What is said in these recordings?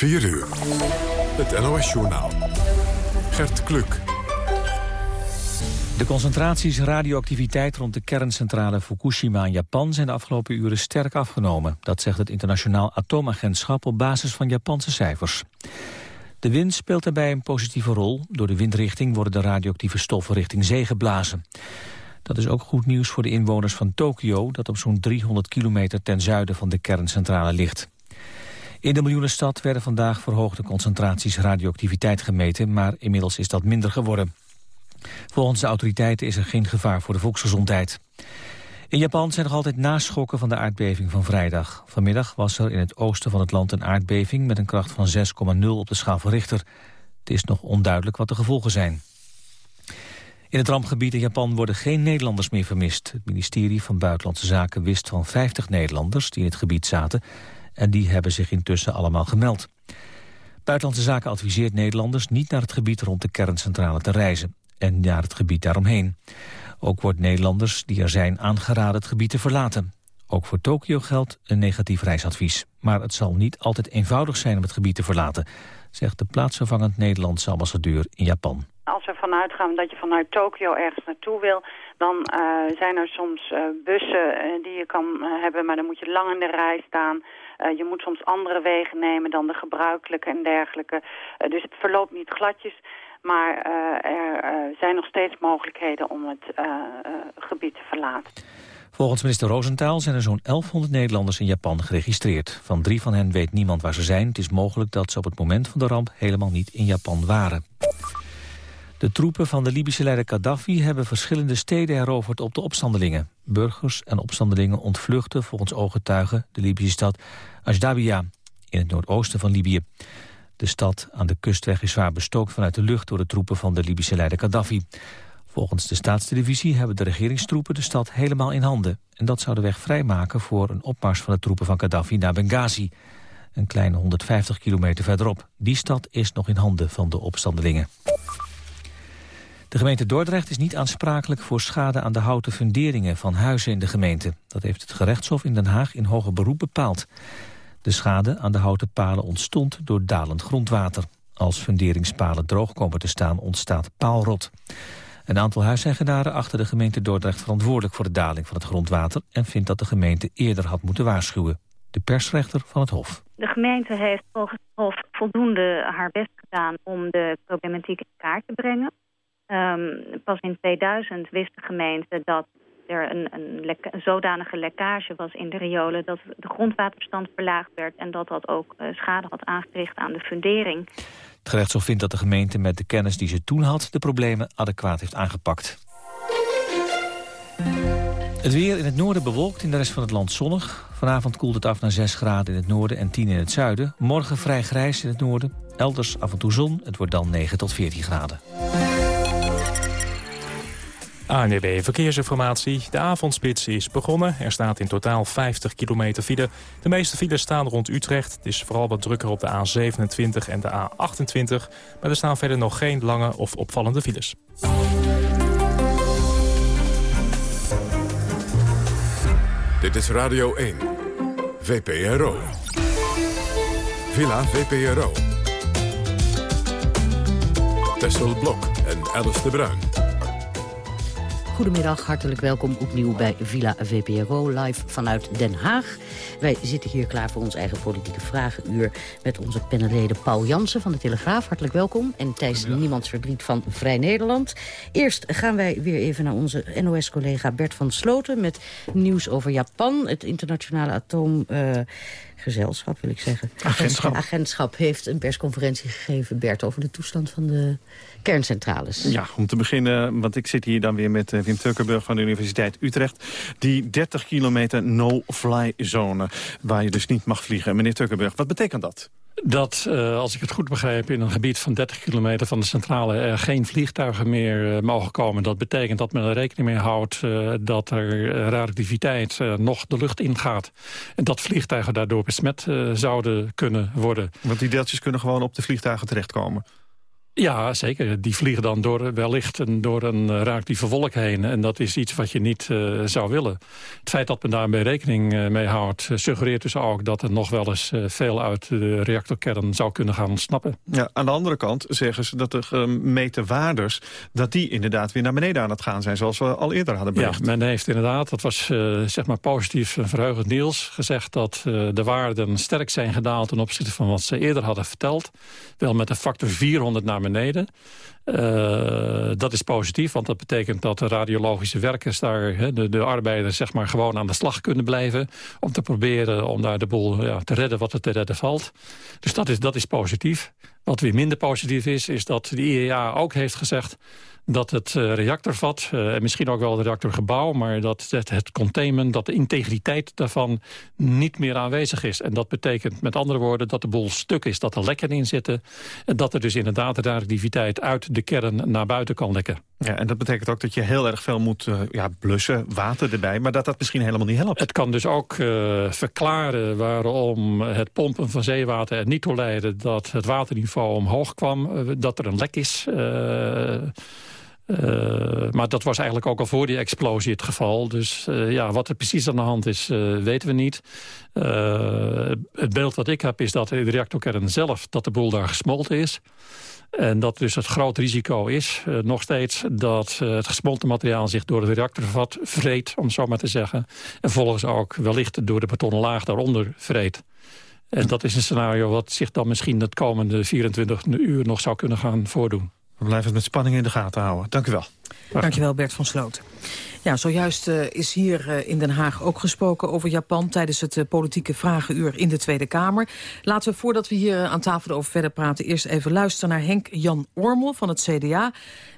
4 uur. Het NOS-journaal. Gert Kluk. De concentraties radioactiviteit rond de kerncentrale Fukushima in Japan zijn de afgelopen uren sterk afgenomen. Dat zegt het internationaal atoomagentschap op basis van Japanse cijfers. De wind speelt daarbij een positieve rol. Door de windrichting worden de radioactieve stoffen richting zee geblazen. Dat is ook goed nieuws voor de inwoners van Tokio... dat op zo'n 300 kilometer ten zuiden van de kerncentrale ligt. In de miljoenenstad werden vandaag verhoogde concentraties radioactiviteit gemeten... maar inmiddels is dat minder geworden. Volgens de autoriteiten is er geen gevaar voor de volksgezondheid. In Japan zijn nog altijd naschokken van de aardbeving van vrijdag. Vanmiddag was er in het oosten van het land een aardbeving... met een kracht van 6,0 op de schaal van Richter. Het is nog onduidelijk wat de gevolgen zijn. In het rampgebied in Japan worden geen Nederlanders meer vermist. Het ministerie van Buitenlandse Zaken wist van 50 Nederlanders die in het gebied zaten... en die hebben zich intussen allemaal gemeld. Buitenlandse Zaken adviseert Nederlanders niet naar het gebied rond de kerncentrale te reizen... en naar het gebied daaromheen. Ook wordt Nederlanders die er zijn aangeraden het gebied te verlaten. Ook voor Tokio geldt een negatief reisadvies. Maar het zal niet altijd eenvoudig zijn om het gebied te verlaten... zegt de plaatsvervangend Nederlandse ambassadeur in Japan. Als we vanuit gaan dat je vanuit Tokio ergens naartoe wil... dan uh, zijn er soms uh, bussen uh, die je kan hebben, maar dan moet je lang in de rij staan. Je moet soms andere wegen nemen dan de gebruikelijke en dergelijke. dus het verloopt niet gladjes. Maar er zijn nog steeds mogelijkheden om het gebied te verlaten. Volgens minister Roosentaal zijn er zo'n 1100 Nederlanders in Japan geregistreerd. Van drie van hen weet niemand waar ze zijn. Het is mogelijk dat ze op het moment van de ramp helemaal niet in Japan waren. De troepen van de Libische leider Gaddafi hebben verschillende steden heroverd op de opstandelingen. Burgers en opstandelingen ontvluchten volgens ooggetuigen de Libische stad Ashdabia in het noordoosten van Libië. De stad aan de kustweg is zwaar bestookt vanuit de lucht door de troepen van de Libische leider Gaddafi. Volgens de staatstelevisie hebben de regeringstroepen de stad helemaal in handen. En dat zou de weg vrijmaken voor een opmars van de troepen van Gaddafi naar Benghazi. Een kleine 150 kilometer verderop. Die stad is nog in handen van de opstandelingen. De gemeente Dordrecht is niet aansprakelijk voor schade aan de houten funderingen van huizen in de gemeente. Dat heeft het gerechtshof in Den Haag in hoger beroep bepaald. De schade aan de houten palen ontstond door dalend grondwater. Als funderingspalen droog komen te staan ontstaat paalrot. Een aantal huiseigenaren achter de gemeente Dordrecht verantwoordelijk voor de daling van het grondwater en vindt dat de gemeente eerder had moeten waarschuwen. De persrechter van het Hof. De gemeente heeft volgens het Hof voldoende haar best gedaan om de problematiek in kaart te brengen. Um, pas in 2000 wist de gemeente dat er een, een, zodanige lekkage was in de riolen... dat de grondwaterstand verlaagd werd... en dat dat ook uh, schade had aangericht aan de fundering. Het gerechtshof vindt dat de gemeente met de kennis die ze toen had... de problemen adequaat heeft aangepakt. Het weer in het noorden bewolkt, in de rest van het land zonnig. Vanavond koelt het af naar 6 graden in het noorden en 10 in het zuiden. Morgen vrij grijs in het noorden. Elders af en toe zon. Het wordt dan 9 tot 14 graden. ANWB Verkeersinformatie. De avondspits is begonnen. Er staat in totaal 50 kilometer file. De meeste files staan rond Utrecht. Het is vooral wat drukker op de A27 en de A28. Maar er staan verder nog geen lange of opvallende files. Dit is Radio 1. VPRO. Villa VPRO. Tessel Blok en Alice de Bruin. Goedemiddag, hartelijk welkom opnieuw bij Villa VPRO live vanuit Den Haag. Wij zitten hier klaar voor ons eigen politieke vragenuur... met onze panelleden Paul Jansen van de Telegraaf, hartelijk welkom. En Thijs Niemands Verdriet van Vrij Nederland. Eerst gaan wij weer even naar onze NOS-collega Bert van Sloten... met nieuws over Japan, het internationale atoom... Uh, gezelschap, wil ik zeggen. Agentschap. agentschap heeft een persconferentie gegeven, Bert... over de toestand van de kerncentrales. Ja, om te beginnen, want ik zit hier dan weer met Wim Tukkerburg van de Universiteit Utrecht. Die 30 kilometer no-fly zone, waar je dus niet mag vliegen. Meneer Tukkerburg, wat betekent dat? Dat, uh, als ik het goed begrijp, in een gebied van 30 kilometer van de centrale... er geen vliegtuigen meer uh, mogen komen. Dat betekent dat men er rekening mee houdt uh, dat er radioactiviteit nog de lucht ingaat. En dat vliegtuigen daardoor besmet zouden kunnen worden. Want die deeltjes kunnen gewoon op de vliegtuigen terechtkomen? Ja, zeker. Die vliegen dan door, wellicht door een radioactieve wolk heen. En dat is iets wat je niet uh, zou willen. Het feit dat men daarmee rekening uh, mee houdt... Suggereert dus ook dat er nog wel eens veel uit de reactorkern zou kunnen gaan ontsnappen. Ja, aan de andere kant zeggen ze dat de gemeten waardes... dat die inderdaad weer naar beneden aan het gaan zijn... zoals we al eerder hadden bericht. Ja, men heeft inderdaad, dat was zeg maar positief en verheugend nieuws... gezegd dat de waarden sterk zijn gedaald ten opzichte van wat ze eerder hadden verteld. Wel met een factor 400 naar beneden. Uh, dat is positief, want dat betekent dat de radiologische werkers daar, de, de arbeiders, zeg maar, gewoon aan de slag kunnen blijven. Om te proberen om daar de boel ja, te redden wat er te redden valt. Dus dat is, dat is positief. Wat weer minder positief is, is dat de IEA ook heeft gezegd dat het uh, reactorvat, uh, en misschien ook wel het reactorgebouw... maar dat het, containment, dat de integriteit daarvan niet meer aanwezig is. En dat betekent met andere woorden dat de boel stuk is, dat er lekken in zitten... en dat er dus inderdaad de radioactiviteit uit de kern naar buiten kan lekken. Ja, en dat betekent ook dat je heel erg veel moet uh, ja, blussen, water erbij... maar dat dat misschien helemaal niet helpt. Het kan dus ook verklaren waarom het pompen van zeewater er niet toe leidde... dat het waterniveau omhoog kwam, dat er een lek is... Uh, maar dat was eigenlijk ook al voor die explosie het geval. Dus uh, ja, wat er precies aan de hand is, uh, weten we niet. het beeld wat ik heb is dat de reactorkern zelf... dat de boel daar gesmolten is. En dat dus het groot risico is, nog steeds... dat het gesmolten materiaal zich door het reactorvat vreet, om zo maar te zeggen. En volgens ook wellicht door de betonnen laag daaronder vreet. En dat is een scenario wat zich dan misschien het komende 24 uur nog zou kunnen gaan voordoen. We blijven het met spanning in de gaten houden. Dank u wel. Dank je wel, Bert van Sloten. Ja, zojuist uh, is hier uh, in Den Haag ook gesproken over Japan... tijdens het uh, politieke vragenuur in de Tweede Kamer. Laten we, voordat we hier aan tafel over verder praten... eerst even luisteren naar Henk-Jan Ormel van het CDA.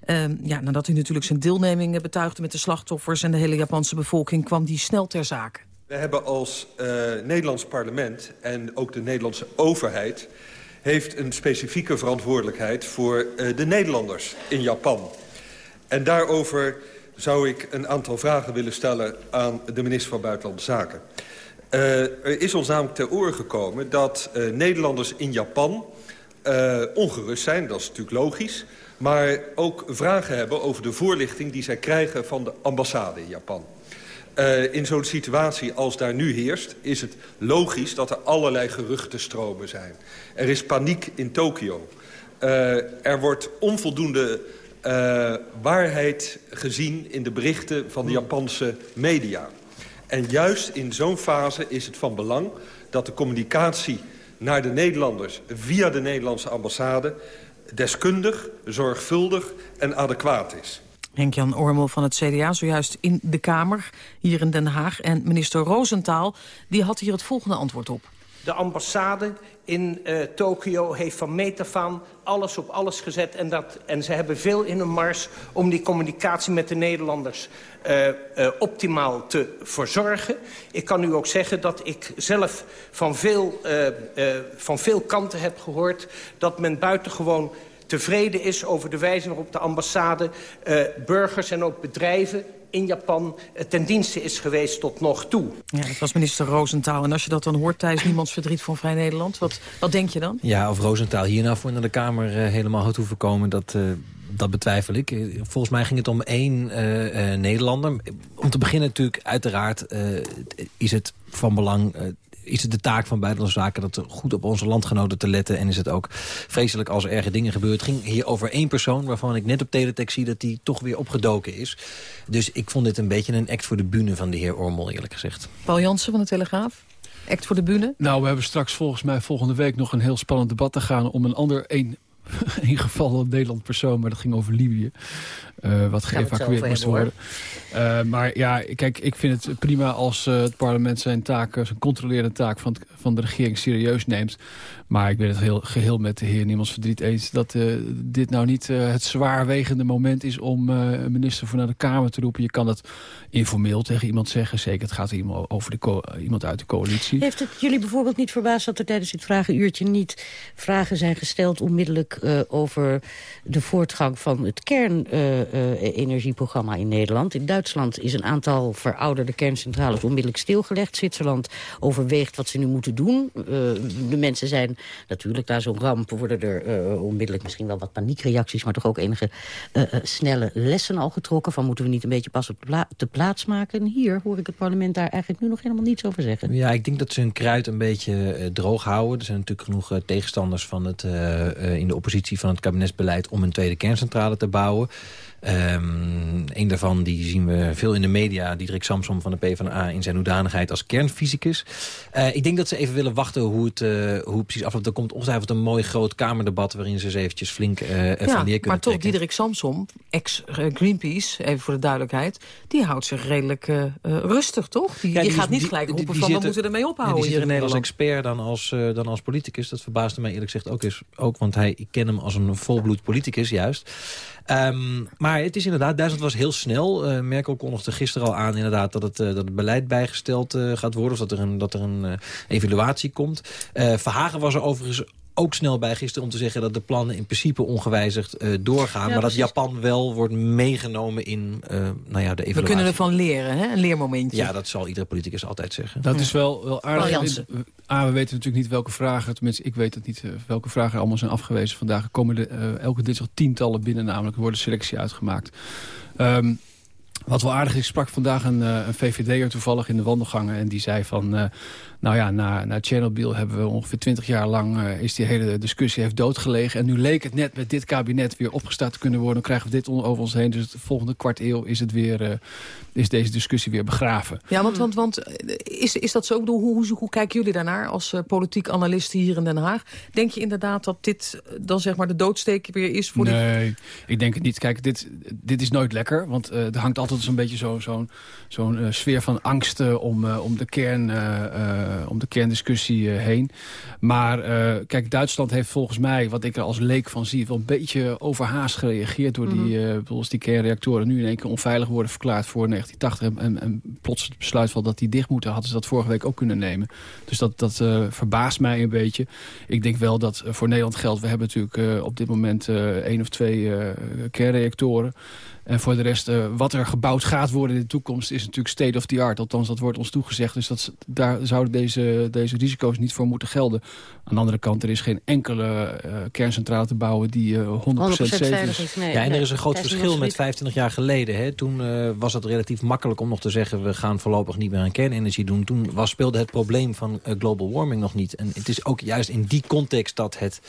Ehm, ja, nadat hij natuurlijk zijn deelneming betuigde met de slachtoffers... en de hele Japanse bevolking, kwam die snel ter zake. We hebben als Nederlands parlement en ook de Nederlandse overheid heeft een specifieke verantwoordelijkheid voor de Nederlanders in Japan. En daarover zou ik een aantal vragen willen stellen aan de minister van Buitenlandse Zaken. Uh, er is ons namelijk ter oren gekomen dat uh, Nederlanders in Japan ongerust zijn. Dat is natuurlijk logisch. Maar ook vragen hebben over de voorlichting die zij krijgen van de ambassade in Japan. In zo'n situatie als daar nu heerst... is het logisch dat er allerlei geruchtenstromen zijn. Er is paniek in Tokio. Er wordt onvoldoende uh, waarheid gezien in de berichten van de Japanse media. En juist in zo'n fase is het van belang dat de communicatie naar de Nederlanders... via de Nederlandse ambassade deskundig, zorgvuldig en adequaat is. Henk-Jan Ormel van het CDA, zojuist in de Kamer, hier in Den Haag. En minister Roosentaal, die had hier het volgende antwoord op. De ambassade in uh, Tokio heeft van meet af alles op alles gezet. En, dat, en ze hebben veel in hun mars om die communicatie met de Nederlanders uh, uh, optimaal te verzorgen. Ik kan u ook zeggen dat ik zelf van veel, van veel kanten heb gehoord... dat men buitengewoon tevreden is over de wijze waarop de ambassade... Uh, burgers en ook bedrijven in Japan uh, ten dienste is geweest tot nog toe. Ja, dat was minister Roosentaal. En als je dat dan hoort tijdens Niemands Verdriet van Vrij Nederland... wat, wat denk je dan? Ja, of Roosentaal hierna voor naar de Kamer uh, helemaal had hoeven komen... dat, dat betwijfel ik. Volgens mij ging het om één Nederlander. Om te beginnen natuurlijk, uiteraard is het van belang is het de taak van Buitenlandse Zaken... dat er goed op onze landgenoten te letten. En is het ook vreselijk als er erge dingen gebeuren. Het ging hier over één persoon waarvan ik net op teletext zie... dat die toch weer opgedoken is. Dus ik vond dit een beetje een act voor de bühne van de heer Ormel, eerlijk gezegd. Paul Jansen van de Telegraaf? Act voor de bühne? Nou, we hebben straks volgens mij volgende week nog een heel spannend debat te gaan... om een ander een in geval een Nederland persoon, maar dat ging over Libië. Uh, wat geëvacueerd moest worden. Uh, maar ja, kijk, ik vind het prima als uh, het parlement zijn taak, zijn controlerende taak van, van de regering serieus neemt. Maar ik ben het heel, geheel met de heer Niemals Verdriet eens... dat dit nou niet het zwaarwegende moment is om een minister voor naar de Kamer te roepen. Je kan dat informeel tegen iemand zeggen. Zeker, het gaat iemand over de iemand uit de coalitie. Heeft het jullie bijvoorbeeld niet verbaasd dat er tijdens dit vragenuurtje niet vragen zijn gesteld... onmiddellijk over de voortgang van het kernenergieprogramma in Nederland. In Duitsland is een aantal verouderde kerncentrales onmiddellijk stilgelegd. Zwitserland overweegt wat ze nu moeten doen. de mensen zijn natuurlijk na zo'n ramp worden er onmiddellijk misschien wel wat paniekreacties... maar toch ook enige snelle lessen al getrokken... van moeten we niet een beetje pas op de plaats maken. En hier hoor ik het parlement daar eigenlijk nu nog helemaal niets over zeggen. Ja, ik denk dat ze hun kruid een beetje droog houden. Er zijn natuurlijk genoeg tegenstanders van het, in de oppositie van het kabinetsbeleid... om een tweede kerncentrale te bouwen. Um, een daarvan die zien we veel in de media. Diederik Samsom van de PvdA in zijn hoedanigheid als kernfysicus. Uh, ik denk dat ze even willen wachten hoe het, uh, hoe precies afloopt. Er komt ongetwijfeld een mooi groot kamerdebat... waarin ze eens eventjes flink uh, ja, van neer kunnen maar toch, Diederik Samsom, ex-Greenpeace, even voor de duidelijkheid... die houdt zich redelijk rustig, toch? Die, ja, die, die gaat niet gelijk roepen van, we moeten ermee ophouden ja, hier in Nederland. als expert dan als, dan als politicus. Dat verbaasde mij eerlijk gezegd ook, eens, ook want hij, ik ken hem als een volbloed politicus juist... Um, maar het is inderdaad, Duitsland was heel snel. Uh, Merkel kondigde gisteren al aan inderdaad dat het, uh, dat het beleid bijgesteld uh, gaat worden. Of dat er een, dat er een evaluatie komt. Verhagen was er overigens ook snel bij gisteren om te zeggen dat de plannen in principe ongewijzigd uh, doorgaan. maar dat Japan wel wordt meegenomen in uh, nou ja, de evaluatie. We kunnen ervan leren, hè? een leermomentje. Ja, dat zal iedere politicus altijd zeggen. Dat is wel, wel aardig. Ah, we weten natuurlijk niet welke vragen, tenminste ik weet het niet, welke vragen allemaal zijn afgewezen vandaag. Er komen de, uh, elke dinsdag tientallen binnen namelijk, er worden selectie uitgemaakt. Um, wat wel aardig is, sprak vandaag een, een VVD'er toevallig in de wandelgangen. En die zei van, uh, nou ja, na, na Chernobyl hebben we ongeveer twintig jaar lang... Uh, is die hele discussie heeft doodgelegen. En nu leek het net met dit kabinet weer opgestart te kunnen worden. Dan krijgen we dit over ons heen. Dus de volgende kwart eeuw is, het weer, uh, is deze discussie weer begraven. Ja, want, want, want is, is dat zo? Hoe, hoe, hoe kijken jullie daarnaar als uh, politiek analisten hier in Den Haag? Denk je inderdaad dat dit dan zeg maar de doodsteek weer is? Voor nee, die... ik denk het niet. Kijk, dit, dit is nooit lekker. Want er hangt altijd zo'n beetje zo'n zo, zo sfeer van angst om, om de kern om de kerndiscussie uh, heen. Maar uh, kijk, Duitsland heeft volgens mij, wat ik er als leek van zie... wel een beetje overhaast gereageerd door die, mm -hmm. die kernreactoren... nu in één keer onveilig worden verklaard voor 1980... en, en plots het besluit wel dat die dicht moeten... hadden ze dat vorige week ook kunnen nemen. Dus dat, dat verbaast mij een beetje. Ik denk wel dat voor Nederland geldt... we hebben natuurlijk op dit moment één of twee kernreactoren... En voor de rest, uh, wat er gebouwd gaat worden in de toekomst... is natuurlijk state of the art. Althans, dat wordt ons toegezegd. Dus dat, daar zouden deze, deze risico's niet voor moeten gelden. Aan de andere kant, er is geen enkele uh, kerncentrale te bouwen... die uh, 100%, 100 safe is. Nee, ja, en er is een groot verschil met 25 jaar geleden. Hè. Toen uh, was het relatief makkelijk om nog te zeggen... we gaan voorlopig niet meer aan kernenergie doen. Toen was, speelde het probleem van global warming nog niet. En het is ook juist in die context dat, het,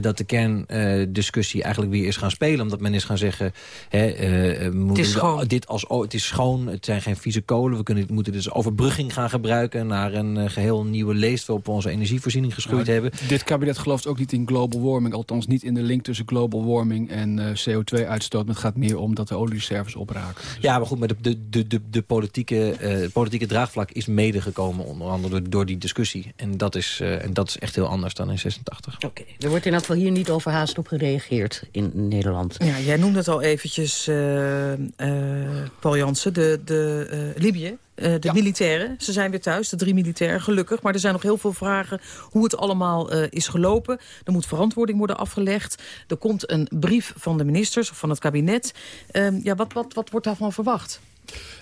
dat de kerndiscussie eigenlijk weer is gaan spelen. Omdat men is gaan zeggen... Hè, het is schoon. Dit als, oh, het is schoon, het zijn geen vieze kolen. We kunnen, moeten dus overbrugging gaan gebruiken... naar een uh, geheel nieuwe leest waarop we onze energievoorziening geschoeid nou, hebben. Dit kabinet gelooft ook niet in global warming. Althans niet in de link tussen global warming en uh, CO2-uitstoot. Het gaat meer om dat de oliereserves opraken. Dus ja, maar goed, maar de, de, de, de politieke, politieke draagvlak is medegekomen... onder andere door, door die discussie. En dat, is, en dat is echt heel anders dan in 86. Oké, okay. er wordt in elk geval hier niet overhaast op gereageerd in Nederland. Ja, jij noemde het al eventjes... Uh, Paul Jansen, de, de uh, Libië. de ja. militairen, ze zijn weer thuis, de drie militairen, gelukkig. Maar er zijn nog heel veel vragen hoe het allemaal is gelopen. Er moet verantwoording worden afgelegd. Er komt een brief van de ministers of van het kabinet. Ehm, ja, wat, wat, wat wordt daarvan verwacht?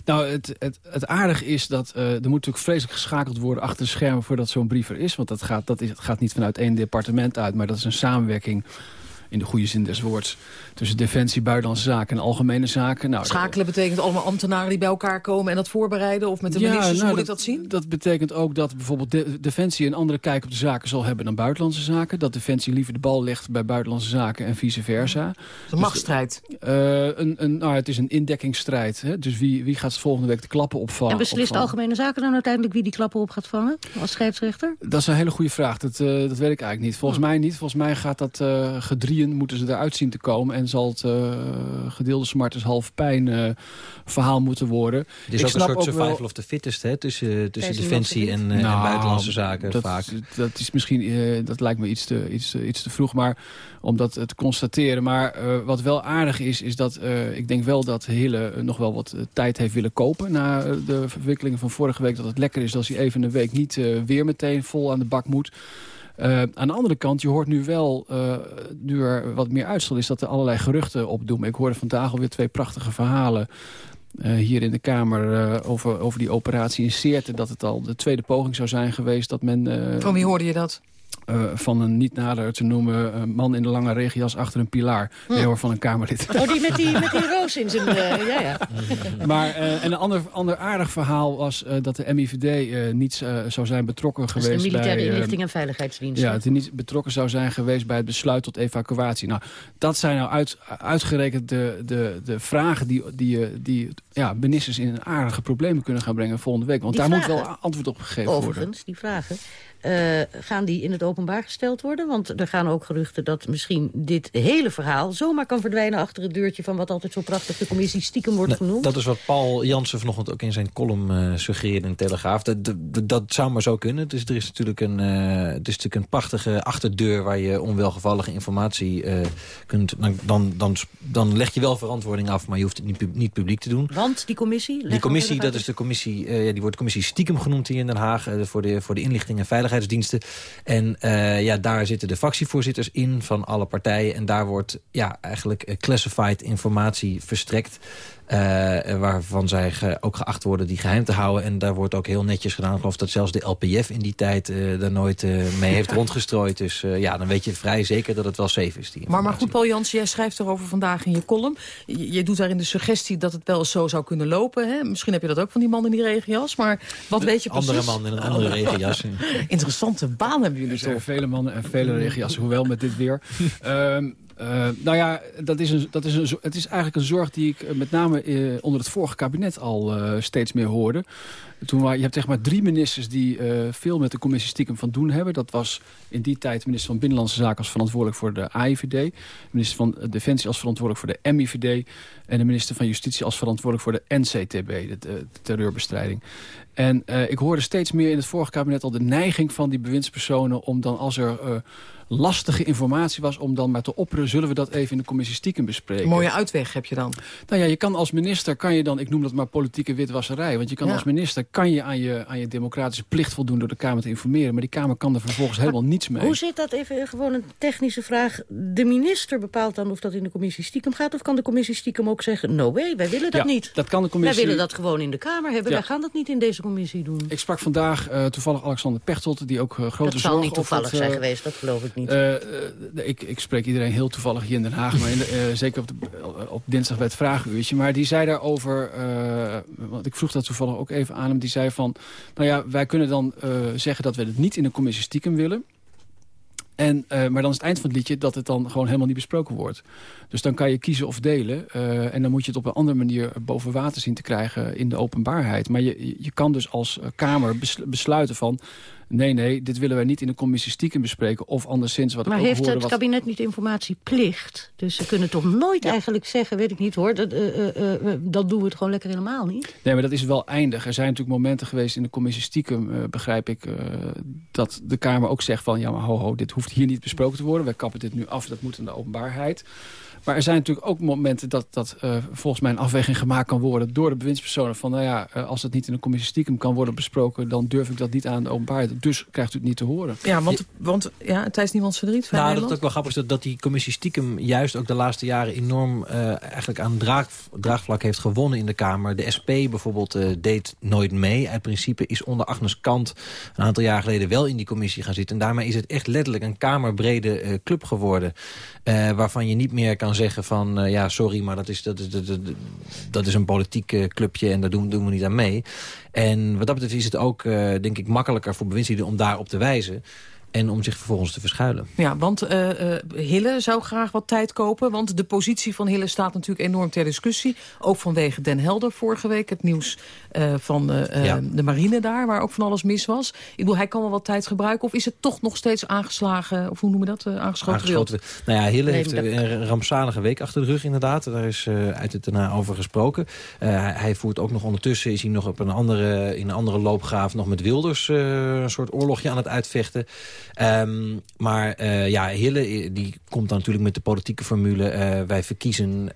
Nou, het, het, het aardige is dat uh, er moet natuurlijk vreselijk geschakeld worden achter de schermen voordat zo'n brief er is. Want dat gaat, dat is, het gaat niet vanuit één departement uit, maar dat is een samenwerking in de goede zin des woords tussen defensie, buitenlandse zaken en algemene zaken. Nou, Schakelen betekent allemaal ambtenaren die bij elkaar komen en dat voorbereiden? Of met de ja, ministers, nou, moet dat, ik dat zien? Dat betekent ook dat bijvoorbeeld de, Defensie een andere kijk op de zaken zal hebben dan buitenlandse zaken. Dat Defensie liever de bal legt bij buitenlandse zaken en vice versa. Een dus, machtsstrijd? Uh, een, een, nou, het is een indekkingsstrijd. Hè? Dus wie, wie gaat volgende week de klappen opvangen? En beslist opvangen? algemene zaken dan uiteindelijk wie die klappen op gaat vangen als scheidsrechter? Dat is een hele goede vraag. Dat, uh, dat weet ik eigenlijk niet. Volgens oh. mij niet. Volgens mij gaat dat uh, moeten ze eruit zien te komen en zal het uh, gedeelde smart is half pijn uh, verhaal moeten worden. Het is ik ook een soort survival wel... of the fittest hè, tussen, tussen defensie en, uh, nou, en, buitenlandse zaken dat, vaak. Dat is misschien, dat lijkt me iets te, iets, iets te vroeg, maar om dat te constateren. Maar wat wel aardig is, is dat ik denk wel dat Hille nog wel wat tijd heeft willen kopen na de verwikkelingen van vorige week. Dat het lekker is als hij even een week niet weer meteen vol aan de bak moet. Aan de andere kant, je hoort nu wel, nu er wat meer uitstel is... dat er allerlei geruchten opdoen. Ik hoorde vandaag alweer twee prachtige verhalen... hier in de Kamer over, over die operatie in Seerte... dat het al de tweede poging zou zijn geweest dat men... Van wie hoorde je dat? Uh, van een niet nader te noemen uh, man in de lange regenjas achter een pilaar. Hm. Nee hoor, van een Kamerlid. Oh, die met die, met die roos in zijn... Uh, ja, ja. maar en een ander, ander aardig verhaal was dat de MIVD niet zou zijn betrokken dus geweest de militaire bij... inlichting en veiligheidsdienst. Ja, dat hij niet betrokken zou zijn geweest bij het besluit tot evacuatie. Nou, dat zijn nou uit, uitgerekend de, de, de vragen die, die, die ja, ministers in aardige problemen kunnen gaan brengen volgende week. Want die daar vragen, moet wel antwoord op gegeven overigens, worden. Overigens, die vragen. Uh, gaan die in het openbaar gesteld worden? Want er gaan ook geruchten dat misschien dit hele verhaal... zomaar kan verdwijnen achter het deurtje van wat altijd zo prachtig de commissie stiekem wordt nou, genoemd. Dat is wat Paul Jansen vanochtend ook in zijn column uh, suggereerde in de Telegraaf. Dat, dat, dat, zou maar zo kunnen. Dus er is natuurlijk een, uh, het is natuurlijk een prachtige achterdeur... waar je onwelgevallige informatie kunt... Dan, dan, dan leg je wel verantwoording af, maar je hoeft het niet, niet publiek te doen. Want die commissie? Die commissie, dat is de commissie... ja, die wordt commissie stiekem genoemd hier in Den Haag... voor, de, voor de inlichting en veiligheid veiligheidsdiensten. En uh, ja, daar zitten de fractievoorzitters in van alle partijen. En daar wordt ja, eigenlijk classified informatie verstrekt. Uh, waarvan zij ge, ook geacht worden die geheim te houden. En daar wordt ook heel netjes gedaan. Ik geloof dat zelfs de LPF in die tijd uh, daar nooit uh, mee heeft rondgestrooid. Dus ja, dan weet je vrij zeker dat het wel safe is. Die maar, maar goed, Paul Jans, jij schrijft erover vandaag in je column. Je, je doet daarin de suggestie dat het wel zo zou kunnen lopen. Hè? Misschien heb je dat ook van die man in die regenjas. Maar wat weet je precies? Andere man in een andere regenjas. Interessante baan hebben jullie er zijn toch? vele mannen en vele regenjassen, hoewel met dit weer. um, Uh, nou ja, dat is een, dat is een, het is eigenlijk een zorg die ik met name uh, onder het vorige kabinet al steeds meer hoorde. Toen waar, je hebt zeg maar drie ministers die veel met de commissie stiekem van doen hebben. Dat was in die tijd de minister van Binnenlandse Zaken als verantwoordelijk voor de AIVD. Minister van Defensie als verantwoordelijk voor de MIVD. En de minister van Justitie als verantwoordelijk voor de NCTB, de, de terreurbestrijding. En ik hoorde steeds meer in het vorige kabinet al de neiging van die bewindspersonen om dan als er lastige informatie was om dan maar te opperen... zullen we dat even in de commissie stiekem bespreken. Mooie uitweg heb je dan. Nou ja, je kan als minister, kan je dan, ik noem dat maar politieke witwasserij... want je kan Ja. als minister kan je aan, je aan je democratische plicht voldoen... door de Kamer te informeren, maar die Kamer kan er vervolgens helemaal niets mee. Hoe zit dat even, gewoon een technische vraag. De minister bepaalt dan of dat in de commissie stiekem gaat... of kan de commissie stiekem ook zeggen, no way, wij willen dat Ja, niet. dat kan de commissie- Wij willen dat gewoon in de Kamer hebben. Ja. Wij gaan dat niet in deze commissie doen. Ik sprak vandaag eh, toevallig Alexander Pechtold, die ook eh, grote Dat zal zorgen niet toevallig zijn eh, geweest, dat geloof ik niet. Ik, ik spreek iedereen heel toevallig hier in Den Haag, maar in de, zeker op, de, op dinsdag bij het vragenuurtje. Maar die zei daarover, want ik vroeg dat toevallig ook even aan hem, die zei van, nou ja, wij kunnen dan eh, zeggen dat we het niet in een commissie stiekem willen. En, eh, maar dan is het eind van het liedje dat het dan gewoon helemaal niet besproken wordt. Dus dan kan je kiezen of delen. eh, en dan moet je het op een andere manier boven water zien te krijgen in de openbaarheid. Maar je, je kan dus als Kamer bes- besluiten van... nee, nee, dit willen wij niet in de commissie stiekem bespreken. Of anderszins wat Maar ik ook heeft het wat- kabinet niet informatieplicht? Dus ze kunnen toch nooit eigenlijk zeggen, weet ik niet hoor... Dat, eh, eh, eh, dat doen we het gewoon lekker helemaal niet? Nee, maar dat is wel eindig. Er zijn natuurlijk momenten geweest in de commissie stiekem, eh, begrijp ik, eh, dat de Kamer ook zegt van, ja maar ho ho, dit hoeft hier niet besproken te worden. Wij kappen dit nu af, dat moet in de openbaarheid. Maar er zijn natuurlijk ook momenten dat, dat eh, volgens mij een afweging gemaakt kan worden door de bewindspersonen. Van nou ja, eh, als het niet in de commissie stiekem kan worden besproken, dan durf ik dat niet aan de openbaarheid. Dus krijgt u het niet te horen. Ja, want, want ja, Thijs Niemands verdriet van Nou, dat Nederland. het ook wel grappig is dat, dat die commissie stiekem juist ook de laatste jaren enorm eh, eigenlijk aan draag, draagvlak heeft gewonnen in de Kamer. De SP bijvoorbeeld eh, deed nooit mee. Uit principe is onder Agnes Kant een aantal jaar geleden wel in die commissie gaan zitten. En daarmee is het echt letterlijk een kamerbrede eh, club geworden. eh, waarvan je niet meer kan zeggen van eh, ja sorry, maar dat is, dat is, dat, dat, dat is een politiek eh, clubje en daar doen, doen we niet aan mee. En wat dat betreft is het ook eh, denk ik makkelijker voor bewindslieden om daarop te wijzen. En om zich vervolgens te verschuilen. Ja, want eh, eh, Hille zou graag wat tijd kopen. Want de positie van Hille staat natuurlijk enorm ter discussie. Ook vanwege Den Helder vorige week. Het nieuws eh, van Ja. de marine daar, waar ook van alles mis was. Ik bedoel, hij kan wel wat tijd gebruiken. Of is het toch nog steeds aangeslagen, of hoe noemen we dat, aangeschoten, wild? Aangeschoten. Nou ja, Hille Nee, heeft dat- een rampzalige week achter de rug inderdaad. Daar is uit het daarna over gesproken. Hij, voert ook nog ondertussen, is hij nog op een andere, in een andere loopgraaf... nog met Wilders een soort oorlogje aan het uitvechten. Ehm, maar ja, Hille die komt dan natuurlijk met de politieke formule... wij verkiezen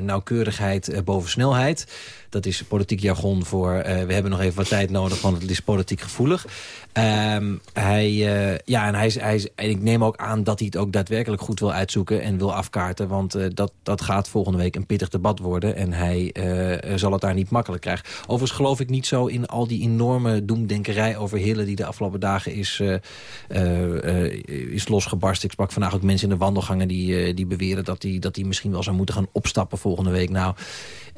nauwkeurigheid boven snelheid. Dat is politiek jargon voor... we hebben nog even wat tijd nodig, want het is politiek gevoelig. Um, hij, uh, ja, en, hij, hij, en ik neem ook aan dat hij het ook daadwerkelijk goed wil uitzoeken en wil afkaarten. Want uh, dat, dat gaat volgende week een pittig debat worden. En hij zal het daar niet makkelijk krijgen. Overigens geloof ik niet zo in al die enorme doemdenkerij over Hille... die de afgelopen dagen is, is losgebarst. Ik sprak vandaag ook mensen in de wandelgangen die, die beweren... dat hij dat die misschien wel zou moeten gaan opstappen volgende week. Nou,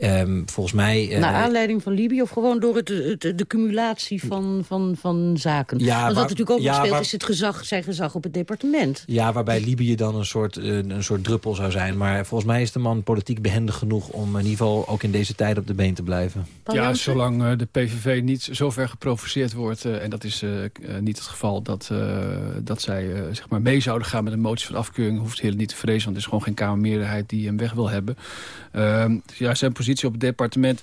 Um, volgens mij... Naar aanleiding van Libië of gewoon door het, de cumulatie van, van, van zaken? Ja, Want wat natuurlijk ook ja, speelt is het gezag, zijn gezag op het departement. Ja, waarbij Libië dan een soort, een soort druppel zou zijn. Maar volgens mij is de man politiek behendig genoeg... om in ieder geval ook in deze tijd op de been te blijven. Ja, zolang de PVV niet zo ver geprovoceerd wordt... en dat is niet het geval dat, dat zij zeg maar mee zouden gaan met een motie van afkeuring... hoeft heel niet te vrezen, want er is gewoon geen Kamermeerderheid die hem weg wil hebben. Ehm, ja, zijn positie op het departement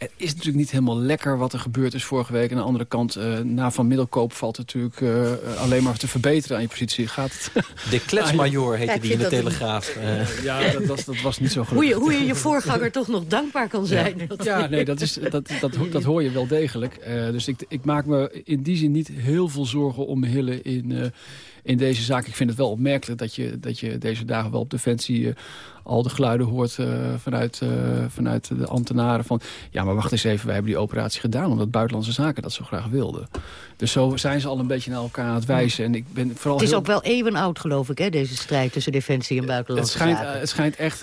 het is natuurlijk niet helemaal lekker wat er gebeurd is vorige week. Aan de andere kant, uh, na Van Middelkoop valt het natuurlijk uh, alleen maar te verbeteren aan je positie. Gaat het... De kletsmajor heette die in de Telegraaf. Uh. Ja, dat was, dat was niet zo gelukkig. Hoe je, hoe je je voorganger toch nog dankbaar kan zijn. Ja, ja nee, dat, is, dat, dat, dat hoor je wel degelijk. dus ik, ik maak me in die zin niet heel veel zorgen om Hille in in deze zaak. Ik vind het wel opmerkelijk dat je, dat je deze dagen wel op Defensie uh, al de geluiden hoort uh, vanuit, uh, vanuit de ambtenaren van... ja, maar wacht eens even, wij hebben die operatie gedaan... omdat Buitenlandse Zaken dat zo graag wilden. Dus zo zijn ze al een beetje naar elkaar aan het wijzen. En ik ben vooral het is ook wel even oud, geloof ik, hè, deze strijd tussen Defensie en Buitenlandse het schijnt, Zaken. het schijnt echt,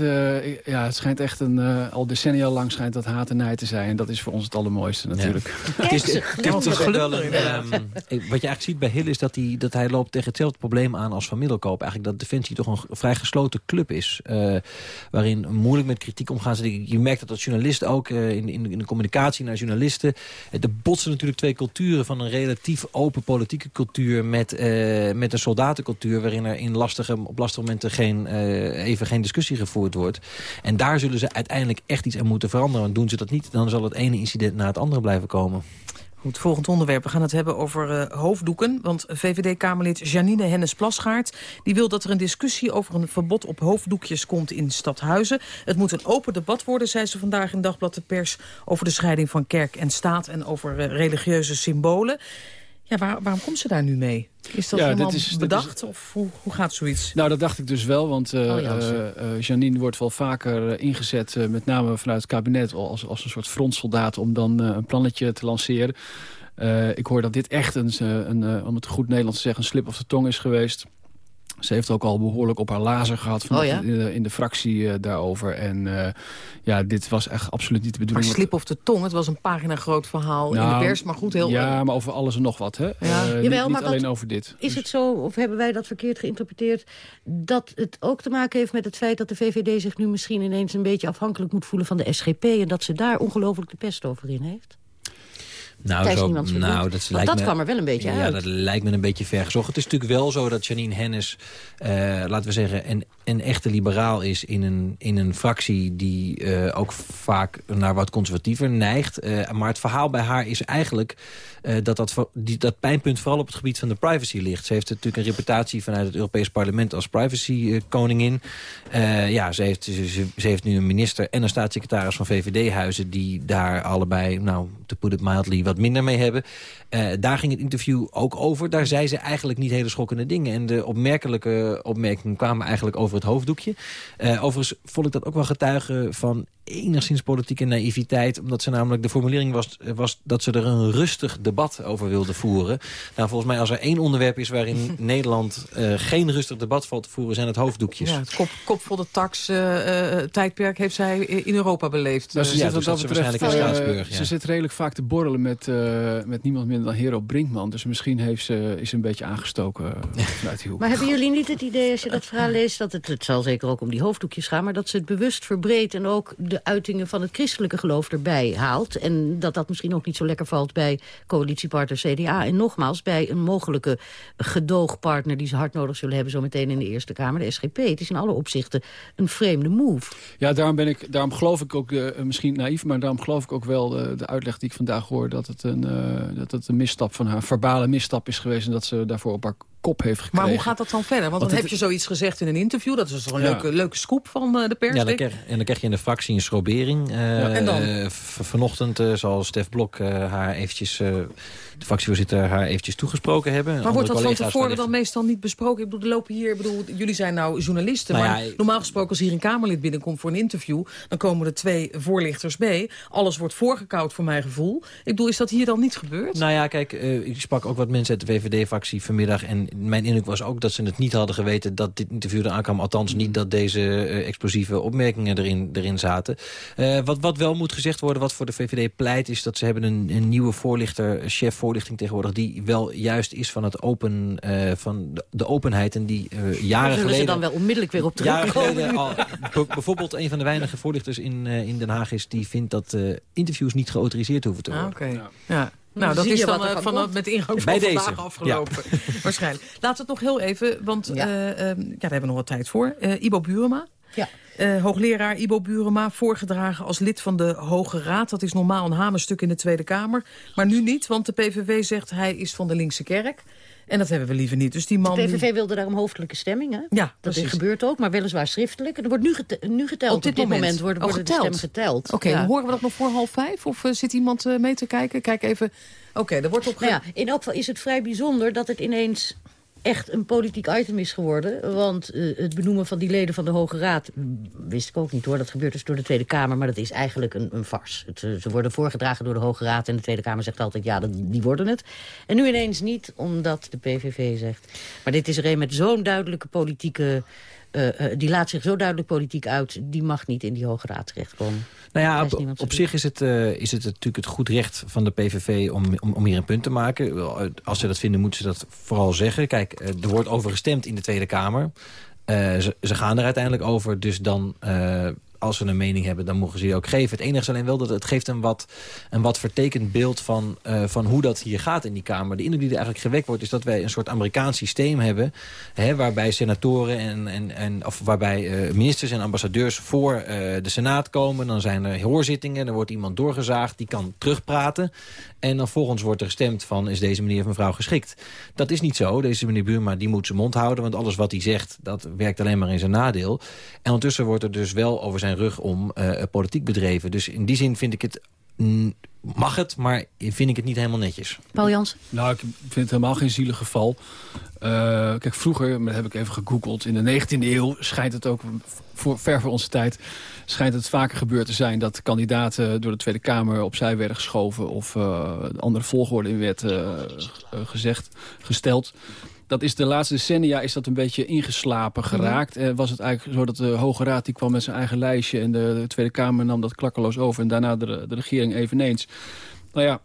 ja, het schijnt echt een, al decennia lang schijnt dat haat en nijd te zijn. En dat is voor ons het allermooiste natuurlijk. Ja. Het is, het is wel een, um, wat je eigenlijk ziet bij Hill is dat hij, dat hij loopt tegen hetzelfde probleem aan als Van Middelkoop. Eigenlijk dat Defensie toch een vrij gesloten club is. Uh, waarin moeilijk met kritiek omgaan. Je merkt dat als journalist ook uh, in, in, in, de communicatie naar journalisten. Er botsen natuurlijk twee culturen van een relatief open politieke cultuur... met, uh, met een soldatencultuur waarin er in lastige, op lastige momenten geen, even geen discussie gevoerd wordt. En daar zullen ze uiteindelijk echt iets aan moeten veranderen. Want doen ze dat niet, dan zal het ene incident na het andere blijven komen. Goed, volgend onderwerp. We gaan het hebben over uh, hoofddoeken. Want VVD-Kamerlid Janine Hennis-Plasgaard... die wil dat er een discussie over een verbod op hoofddoekjes komt in Stadhuizen. Het moet een open debat worden, zei ze vandaag in Dagblad de Pers... over de scheiding van kerk en staat en over uh, religieuze symbolen. Ja, waar, waarom komt ze daar nu mee? Is dat ja, helemaal is, bedacht of hoe, hoe gaat zoiets? Nou, dat dacht ik dus wel, want uh, oh, uh, Janine wordt wel vaker ingezet... met name vanuit het kabinet als, als een soort frontsoldaat... om dan een plannetje te lanceren. ik hoor dat dit echt een, een om het goed Nederlands te zeggen... een slip of de tong is geweest... Ze heeft ook al behoorlijk op haar lazer gehad oh, ja? in, de, in, de, fractie uh, daarover. En uh, ja, dit was echt absoluut niet de bedoeling. Maar slip of de tong, het was een pagina groot verhaal nou, in de nou, pers. Maar goed, heel... Ja, maar over alles en nog wat. Hè? Ja. Uh, Jawel, niet, maar alleen over dit. Is dus... het zo, of hebben wij dat verkeerd geïnterpreteerd... dat het ook te maken heeft met het feit dat de VVD zich nu misschien ineens... een beetje afhankelijk moet voelen van de SGP... en dat ze daar ongelooflijk de pest over in heeft? Nou, zo, nou dat, lijkt dat me, kwam er wel een beetje ja, uit. dat lijkt me een beetje vergezocht. Het is natuurlijk wel zo dat Janine Hennis, uh, laten we zeggen... een, een echte liberaal is in een, in een fractie... die uh, ook vaak naar wat conservatiever neigt. Uh, maar het verhaal bij haar is eigenlijk... dat dat, die, dat pijnpunt vooral op het gebied van de privacy ligt. Ze heeft natuurlijk een reputatie vanuit het Europees Parlement... als privacy-koningin. ja, ze heeft, ze, ze, heeft nu een minister en een staatssecretaris van VVD-huizen... die daar allebei, nou, to put it mildly wat minder mee hebben. Uh, daar ging het interview ook over. Daar zei ze eigenlijk niet hele schokkende dingen. En de opmerkelijke opmerkingen kwamen eigenlijk over het hoofddoekje. Uh, overigens vond ik dat ook wel getuigen van enigszins politieke naïviteit. Omdat ze namelijk, de formulering was, was dat ze er een rustig debat over wilde voeren. Nou, volgens mij als er één onderwerp is waarin Nederland uh, geen rustig debat valt te voeren, zijn het hoofddoekjes. Ja, het kop, kopvolle tax uh, tijdperk heeft zij in Europa beleefd. Nou, ze zit, dus dat betreft, ja. Ze zit redelijk vaak te borrelen met, met niemand minder dan Hero Brinkman. Dus misschien heeft ze, is ze een beetje aangestoken vanuit die hoek. Maar hebben jullie niet het idee, als je dat verhaal leest... dat het, het zal zeker ook om die hoofddoekjes gaan... maar dat ze het bewust verbreedt en ook de uitingen van het christelijke geloof erbij haalt. En dat dat misschien ook niet zo lekker valt bij coalitiepartner CDA. En nogmaals, bij een mogelijke gedoogpartner... die ze hard nodig zullen hebben zo meteen in de Eerste Kamer, de SGP. Het is in alle opzichten een vreemde move. Ja, daarom, ben ik, daarom geloof ik ook, uh, misschien naïef... maar daarom geloof ik ook wel uh, de uitleg die ik vandaag hoor... dat het een, uh, dat het een misstap van haar, verbale misstap is geweest... en dat ze daarvoor op haar kop heeft gekregen. Maar hoe gaat dat dan verder? Want, dan heb je zoiets gezegd in een interview. Dat is toch een leuke, leuke scoop van de pers. Ja, dan krijg, en dan krijg je in de fractie een schrobering. ja, en dan? vanochtend zal Stef Blok haar eventjes de fractievoorzitter haar eventjes toegesproken hebben. Maar wordt dat van tevoren dan meestal niet besproken? Ik bedoel, lopen hier, ik bedoel, jullie zijn nou journalisten, nou maar normaal gesproken als hier een Kamerlid binnenkomt voor een interview, dan komen er twee voorlichters mee. Alles wordt voorgekoud voor mijn gevoel. Ik bedoel, is dat hier dan niet gebeurd? Nou ja, kijk, uh, ik sprak ook wat mensen uit de VVD-fractie vanmiddag en mijn indruk was ook dat ze het niet hadden geweten dat dit interview eraan kwam. Althans niet dat deze uh, explosieve opmerkingen erin, erin zaten. Uh, wat, wat wel moet gezegd worden, wat voor de VVD pleit, is dat ze hebben een, een nieuwe voorlichter, chef voorlichting tegenwoordig... die wel juist is van, het open, uh, van de, de, openheid en die uh, jaren geleden... ze dan wel onmiddellijk weer op terugkomen? Al, bijvoorbeeld een van de weinige voorlichters in, uh, in Den Haag is... die vindt dat interviews niet geautoriseerd hoeven te worden. Ah, Oké, okay. ja. ja. Nou, dat is dan uh, van, met de ingang van Bij vandaag deze. afgelopen. Ja. Waarschijnlijk. Laten we het nog heel even, want ja. Uh, uh, ja, daar hebben we nog wat tijd voor. Ibo Burema. Ja. Uh, hoogleraar Ibo Burema, voorgedragen als lid van de Hoge Raad. Dat is normaal een hamerstuk in de Tweede Kamer. Maar nu niet, want de PVV zegt hij is van de linkse kerk. En dat hebben we liever niet. Dus die man de PVV wilde daarom hoofdelijke stemming. Hè? Ja, dat is gebeurd ook, maar weliswaar schriftelijk. Er wordt nu, get nu geteld. Op dit, Op dit moment, moment worden, worden oh, de stemmen geteld. Oké, okay, ja. horen we dat nog voor half vijf? Of uh, zit iemand uh, mee te kijken? Kijk even. Oké, okay, er wordt op... Nou ja, in elk geval is het vrij bijzonder dat het ineens echt een politiek item is geworden. Want uh, het benoemen van die leden van de Hoge Raad... wist ik ook niet hoor, dat gebeurt dus door de Tweede Kamer... maar dat is eigenlijk een, een farce. Het, uh, ze worden voorgedragen door de Hoge Raad... en de Tweede Kamer zegt altijd, ja, die worden het. En nu ineens niet, omdat de PVV zegt... maar dit is er een met zo'n duidelijke politieke... Uh, die laat zich zo duidelijk politiek uit... die mag niet in die Hoge Raad terechtkomen. Nou ja, op, op zich is het, uh, is het natuurlijk het goed recht van de PVV om, om, om, hier een punt te maken. Als ze dat vinden, moeten ze dat vooral zeggen. Kijk, er wordt over gestemd in de Tweede Kamer. Uh, ze, ze, gaan er uiteindelijk over, dus dan uh, als ze een mening hebben, dan mogen ze die ook geven. Het enige is alleen wel dat het geeft een wat, een wat vertekend beeld van, uh, van hoe dat hier gaat in die Kamer. De indruk die er eigenlijk gewekt wordt is dat wij een soort Amerikaans systeem hebben... Hè, waarbij senatoren en, en, en, of waarbij uh, ministers en ambassadeurs voor uh, de Senaat komen. Dan zijn er hoorzittingen, dan wordt iemand doorgezaagd, die kan terugpraten. En dan volgens wordt er gestemd van is deze meneer of mevrouw geschikt. Dat is niet zo. Deze meneer Burma die moet zijn mond houden, want alles wat hij zegt... dat werkt alleen maar in zijn nadeel. En ondertussen wordt er dus wel over zijn zijn rug om uh, politiek bedreven. Dus in die zin vind ik het... Mm, mag het, maar vind ik het niet helemaal netjes. Paul Jans? Nou, ik vind het helemaal geen zielig geval. Uh, kijk, vroeger, dat heb ik even gegoogeld... in de 19e eeuw schijnt het ook, voor, ver voor onze tijd... schijnt het vaker gebeurd te zijn dat kandidaten door de Tweede Kamer opzij werden geschoven... of uh, andere volgorde in werd uh, gezegd, gesteld dat is de laatste decennia is dat een beetje ingeslapen mhm. geraakt. Mm was het eigenlijk zo dat de Hoge Raad die kwam met zijn eigen lijstje... en de, de Tweede Kamer nam dat klakkeloos over... en daarna de, de regering eveneens. Nou ja,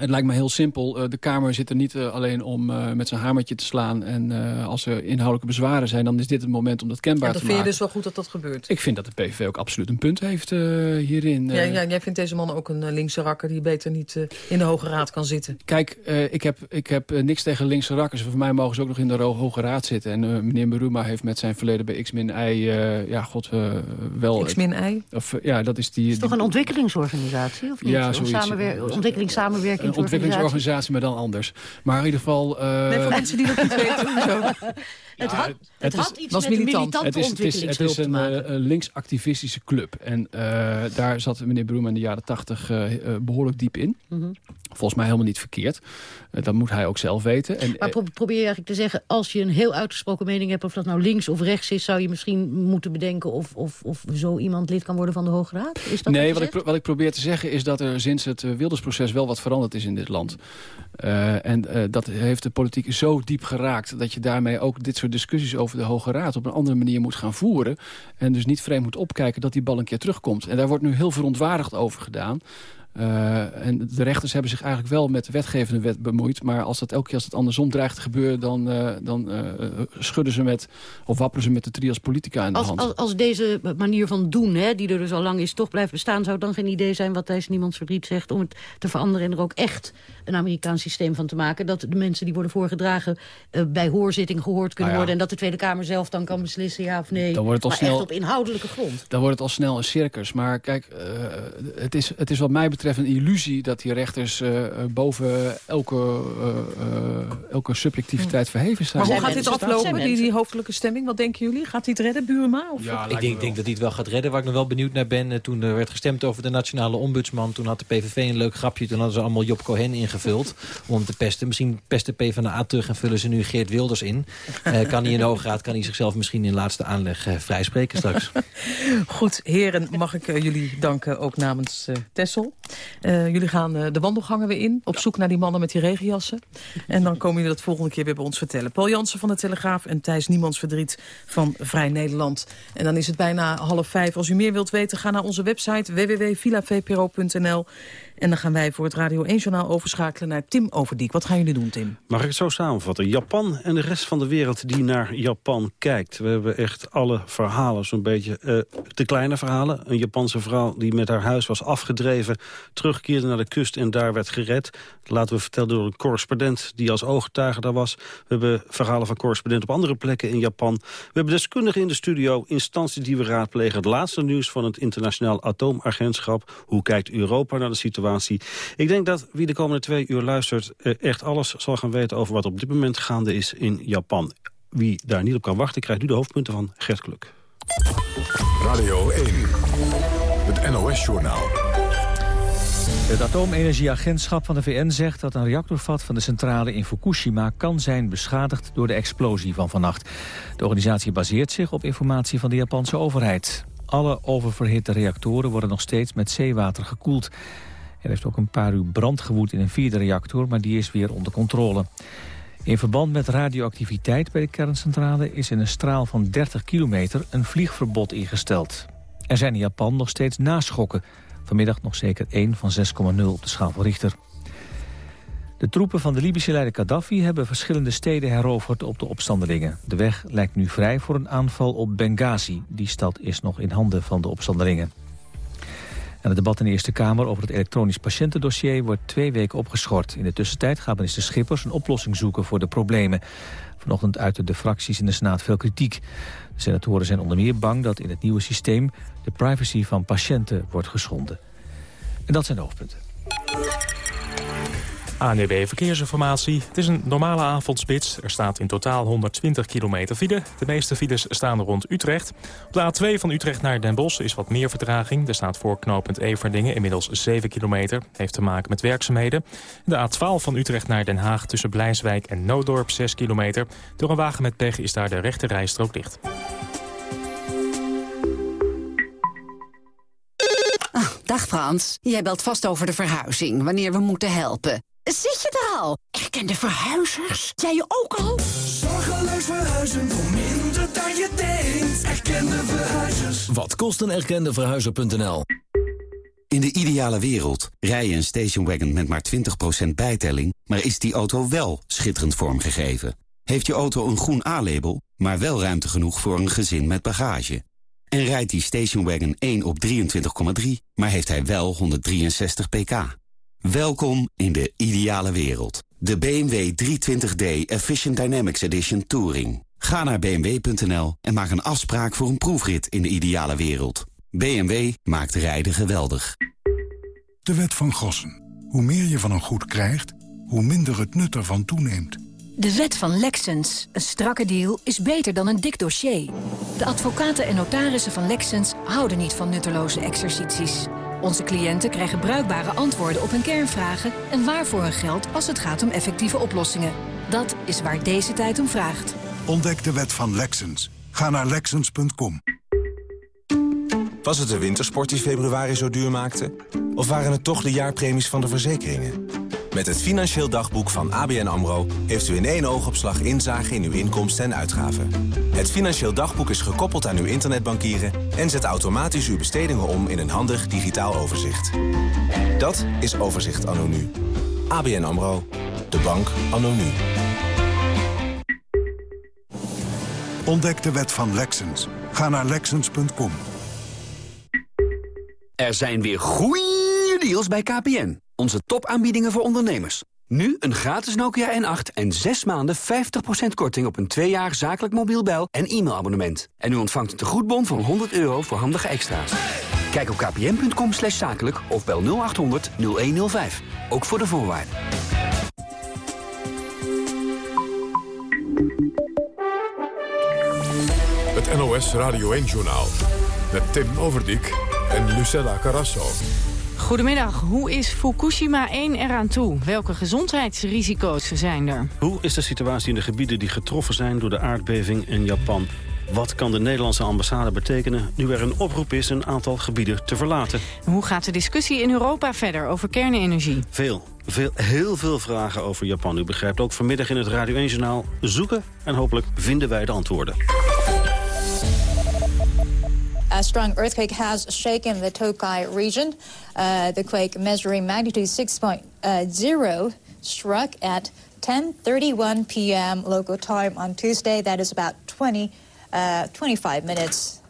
het lijkt me heel simpel. Eh, de Kamer zit er niet eh, alleen om uh, met zijn hamertje te slaan. En als er inhoudelijke bezwaren zijn, dan is dit het moment om dat kenbaar ja, te maken. vind je dus wel goed dat dat gebeurt? Ik vind dat de PVV ook absoluut een punt heeft hierin. Ja, ja, jij vindt deze man ook een linkse rakker die beter niet in de Hoge Raad kan zitten? Kijk, ik heb, ik heb niks tegen linkse rakkers. Voor mij mogen ze ook nog in de Hoge Raad zitten. En meneer Beruma heeft met zijn verleden bij X-Min-I... ja, god, wel... X-Min-I? Of ja, dat is die... is toch een ontwikkelingsorganisatie, of niet? Ja, zoiets. Samenwer ontwikkelingssamenwerking een ontwikkelingsorganisatie, maar dan anders. Maar in ieder geval... Uh... Nee, voor mensen die dat niet weten. Zo. Het, had, het, het had iets was met militant. Het is, het is, het is een uh, linksactivistische club. En uh, daar zat meneer Broem in de jaren tachtig uh, behoorlijk diep in. Mm -hmm. Volgens mij helemaal niet verkeerd. dat moet hij ook zelf weten. En, maar pro probeer je eigenlijk te zeggen... als je een heel uitgesproken mening hebt... of dat nou links of rechts is... zou je misschien moeten bedenken... of, of, of zo iemand lid kan worden van de Hoge Raad? Is dat nee, wat ik, wat ik probeer te zeggen is dat er sinds het Wildersproces... wel wat veranderd is in dit land. en dat heeft de politiek zo diep geraakt... dat je daarmee ook dit soort discussies over de Hoge Raad op een andere manier moet gaan voeren. En dus niet vreemd moet opkijken dat die bal een keer terugkomt. En daar wordt nu heel verontwaardigd over gedaan. Uh, en de rechters hebben zich eigenlijk wel met de wetgevende wet bemoeid. Maar als dat elke keer als het andersom dreigt te gebeuren... dan, uh, dan uh, schudden ze met, of wapperen ze met de trias politica in de als, hand. Als, als deze manier van doen, hè, die er dus al lang is, toch blijft bestaan... zou het dan geen idee zijn, wat Thijs Niemands Verdriet zegt... om het te veranderen en er ook echt een Amerikaans systeem van te maken. Dat de mensen die worden voorgedragen bij hoorzitting gehoord kunnen nou ja. worden... en dat de Tweede Kamer zelf dan kan beslissen ja of nee. Dan wordt het al maar snel, echt op inhoudelijke grond. Dan wordt het al snel een circus. Maar kijk, het, is, het is wat mij betreft betreft een illusie... dat die rechters boven elke, elke subjectiviteit verheven staan. Maar hoe gaat dit aflopen, die, die hoofdelijke stemming? Wat denken jullie? Gaat hij het redden, Burema? Of ja, ik denk, denk, dat hij het wel gaat redden. Waar ik nog wel benieuwd naar ben... toen er werd gestemd over de nationale ombudsman... toen had de PVV een leuk grapje. Toen hadden ze allemaal Job Cohen ingevuld om te pesten. Misschien pesten PvdA terug en vullen ze nu Geert Wilders in. kan hij in de Hoograad, kan hij zichzelf misschien in laatste aanleg vrijspreken straks. Goed, heren, mag ik jullie danken ook namens Tessel. Jullie gaan de wandelgangen weer in, op zoek naar die mannen met die regenjassen. En dan komen jullie dat volgende keer weer bij ons vertellen. Paul Jansen van de Telegraaf en Thijs Niemands Verdriet van Vrij Nederland. En dan is het bijna half vijf. Als u meer wilt weten, ga naar onze website www.villavpro.nl. En dan gaan wij voor het Radio 1-journaal overschakelen naar Tim Overdiek. Wat gaan jullie doen, Tim? Mag ik het zo samenvatten? Japan en de rest van de wereld die naar Japan kijkt. We hebben echt alle verhalen, zo'n beetje uh, de kleine verhalen. Een Japanse vrouw die met haar huis was afgedreven... terugkeerde naar de kust en daar werd gered. Laten we vertellen door een correspondent die als ooggetuige daar was. We hebben verhalen van correspondenten op andere plekken in Japan. We hebben deskundigen in de studio, instanties die we raadplegen. Het laatste nieuws van het internationaal atoomagentschap. Hoe kijkt Europa naar de situatie? Ik denk dat wie de komende twee uur luistert... Eh, echt alles zal gaan weten over wat op dit moment gaande is in Japan. Wie daar niet op kan wachten, krijgt nu de hoofdpunten van Gert Kluk. Radio 1, het NOS-journaal. Het atoomenergieagentschap van de VN zegt dat een reactorvat van de centrale in Fukushima kan zijn beschadigd door de explosie van vannacht. De organisatie baseert zich op informatie van de Japanse overheid. Alle oververhitte reactoren worden nog steeds met zeewater gekoeld. Er heeft ook een paar uur brand gewoed in een vierde reactor, maar die is weer onder controle. In verband met radioactiviteit bij de kerncentrale is in een straal van 30 kilometer een vliegverbod ingesteld. Er zijn in Japan nog steeds naschokken. Vanmiddag nog zeker 1 van 6,0 op de schaal van Richter. De troepen van de Libische leider Gaddafi hebben verschillende steden heroverd op de opstandelingen. De weg lijkt nu vrij voor een aanval op Benghazi. Die stad is nog in handen van de opstandelingen. En het debat in de Eerste Kamer over het elektronisch patiëntendossier wordt twee weken opgeschort. In de tussentijd gaan minister Schippers een oplossing zoeken voor de problemen. Vanochtend uiten de fracties in de Senaat veel kritiek. De senatoren zijn onder meer bang dat in het nieuwe systeem de privacy van patiënten wordt geschonden. En dat zijn de hoofdpunten. ANWB Verkeersinformatie. Het is een normale avondspits. Er staat in totaal 120 kilometer file. De meeste files staan rond Utrecht. Op de A2 van Utrecht naar Den Bosch is wat meer vertraging. Er staat voor knooppunt Everdingen inmiddels 7 kilometer. Heeft te maken met werkzaamheden. De A12 van Utrecht naar Den Haag tussen Blijswijk en Noodorp 6 kilometer. Door een wagen met pech is daar de rechte rijstrook dicht. Ah, dag Frans, jij belt vast over de verhuizing, wanneer we moeten helpen. Zit je er al? Erkende verhuizers? Jij je ook al? Zorgeloos verhuizen voor minder dan je denkt. Erkende verhuizers. Wat kost een erkende verhuizer.nl? In de ideale wereld rij je een stationwagon met maar 20% bijtelling... maar is die auto wel schitterend vormgegeven? Heeft je auto een groen A-label, maar wel ruimte genoeg voor een gezin met bagage? En rijdt die stationwagon 1 op 23,3, maar heeft hij wel 163 pk? Welkom in de ideale wereld. De BMW 320d Efficient Dynamics Edition Touring. Ga naar bmw.nl en maak een afspraak voor een proefrit in de ideale wereld. BMW maakt rijden geweldig. De wet van Gossen. Hoe meer je van een goed krijgt, hoe minder het nut ervan toeneemt. De wet van Lexens. Een strakke deal is beter dan een dik dossier. De advocaten en notarissen van Lexens houden niet van nutteloze exercities. Onze cliënten krijgen bruikbare antwoorden op hun kernvragen... en waarvoor hun geld als het gaat om effectieve oplossingen. Dat is waar deze tijd om vraagt. Ontdek de wet van Lexens. Ga naar Lexens.com. Was het de wintersport die februari zo duur maakte? Of waren het toch de jaarpremies van de verzekeringen? Met het Financieel Dagboek van ABN AMRO... heeft u in één oogopslag inzage in uw inkomsten en uitgaven. Het Financieel Dagboek is gekoppeld aan uw internetbankieren... en zet automatisch uw bestedingen om in een handig digitaal overzicht. Dat is Overzicht Anno Nu. ABN AMRO. De bank Anno Nu. Ontdek de wet van Lexens. Ga naar Lexens.com. Er zijn weer goede deals bij KPN. Onze topaanbiedingen voor ondernemers. Nu een gratis Nokia N8 en 6 maanden 50% korting op een 2 jaar zakelijk mobiel bel- en e-mailabonnement. En u ontvangt een tegoedbon van 100 euro voor handige extra's. Kijk op kpn.com slash zakelijk of bel 0800 0105. Ook voor de voorwaarden. Het NOS Radio 1-journaal. Met Tim Overdijk en Lucella Carrasso. Goedemiddag. Hoe is Fukushima 1 eraan toe? Welke gezondheidsrisico's zijn er? Hoe is de situatie in de gebieden die getroffen zijn door de aardbeving in Japan? Wat kan de Nederlandse ambassade betekenen nu er een oproep is een aantal gebieden te verlaten? Hoe gaat de discussie in Europa verder over kernenergie? Veel, veel, heel veel vragen over Japan. U begrijpt ook vanmiddag in het Radio 1-journaal zoeken en hopelijk vinden wij de antwoorden. A strong earthquake has shaken the Tokai region. Uh, the quake measuring magnitude 6.0 struck at 10:31 p.m. local time on Tuesday. That is about 20, uh, 25 minutes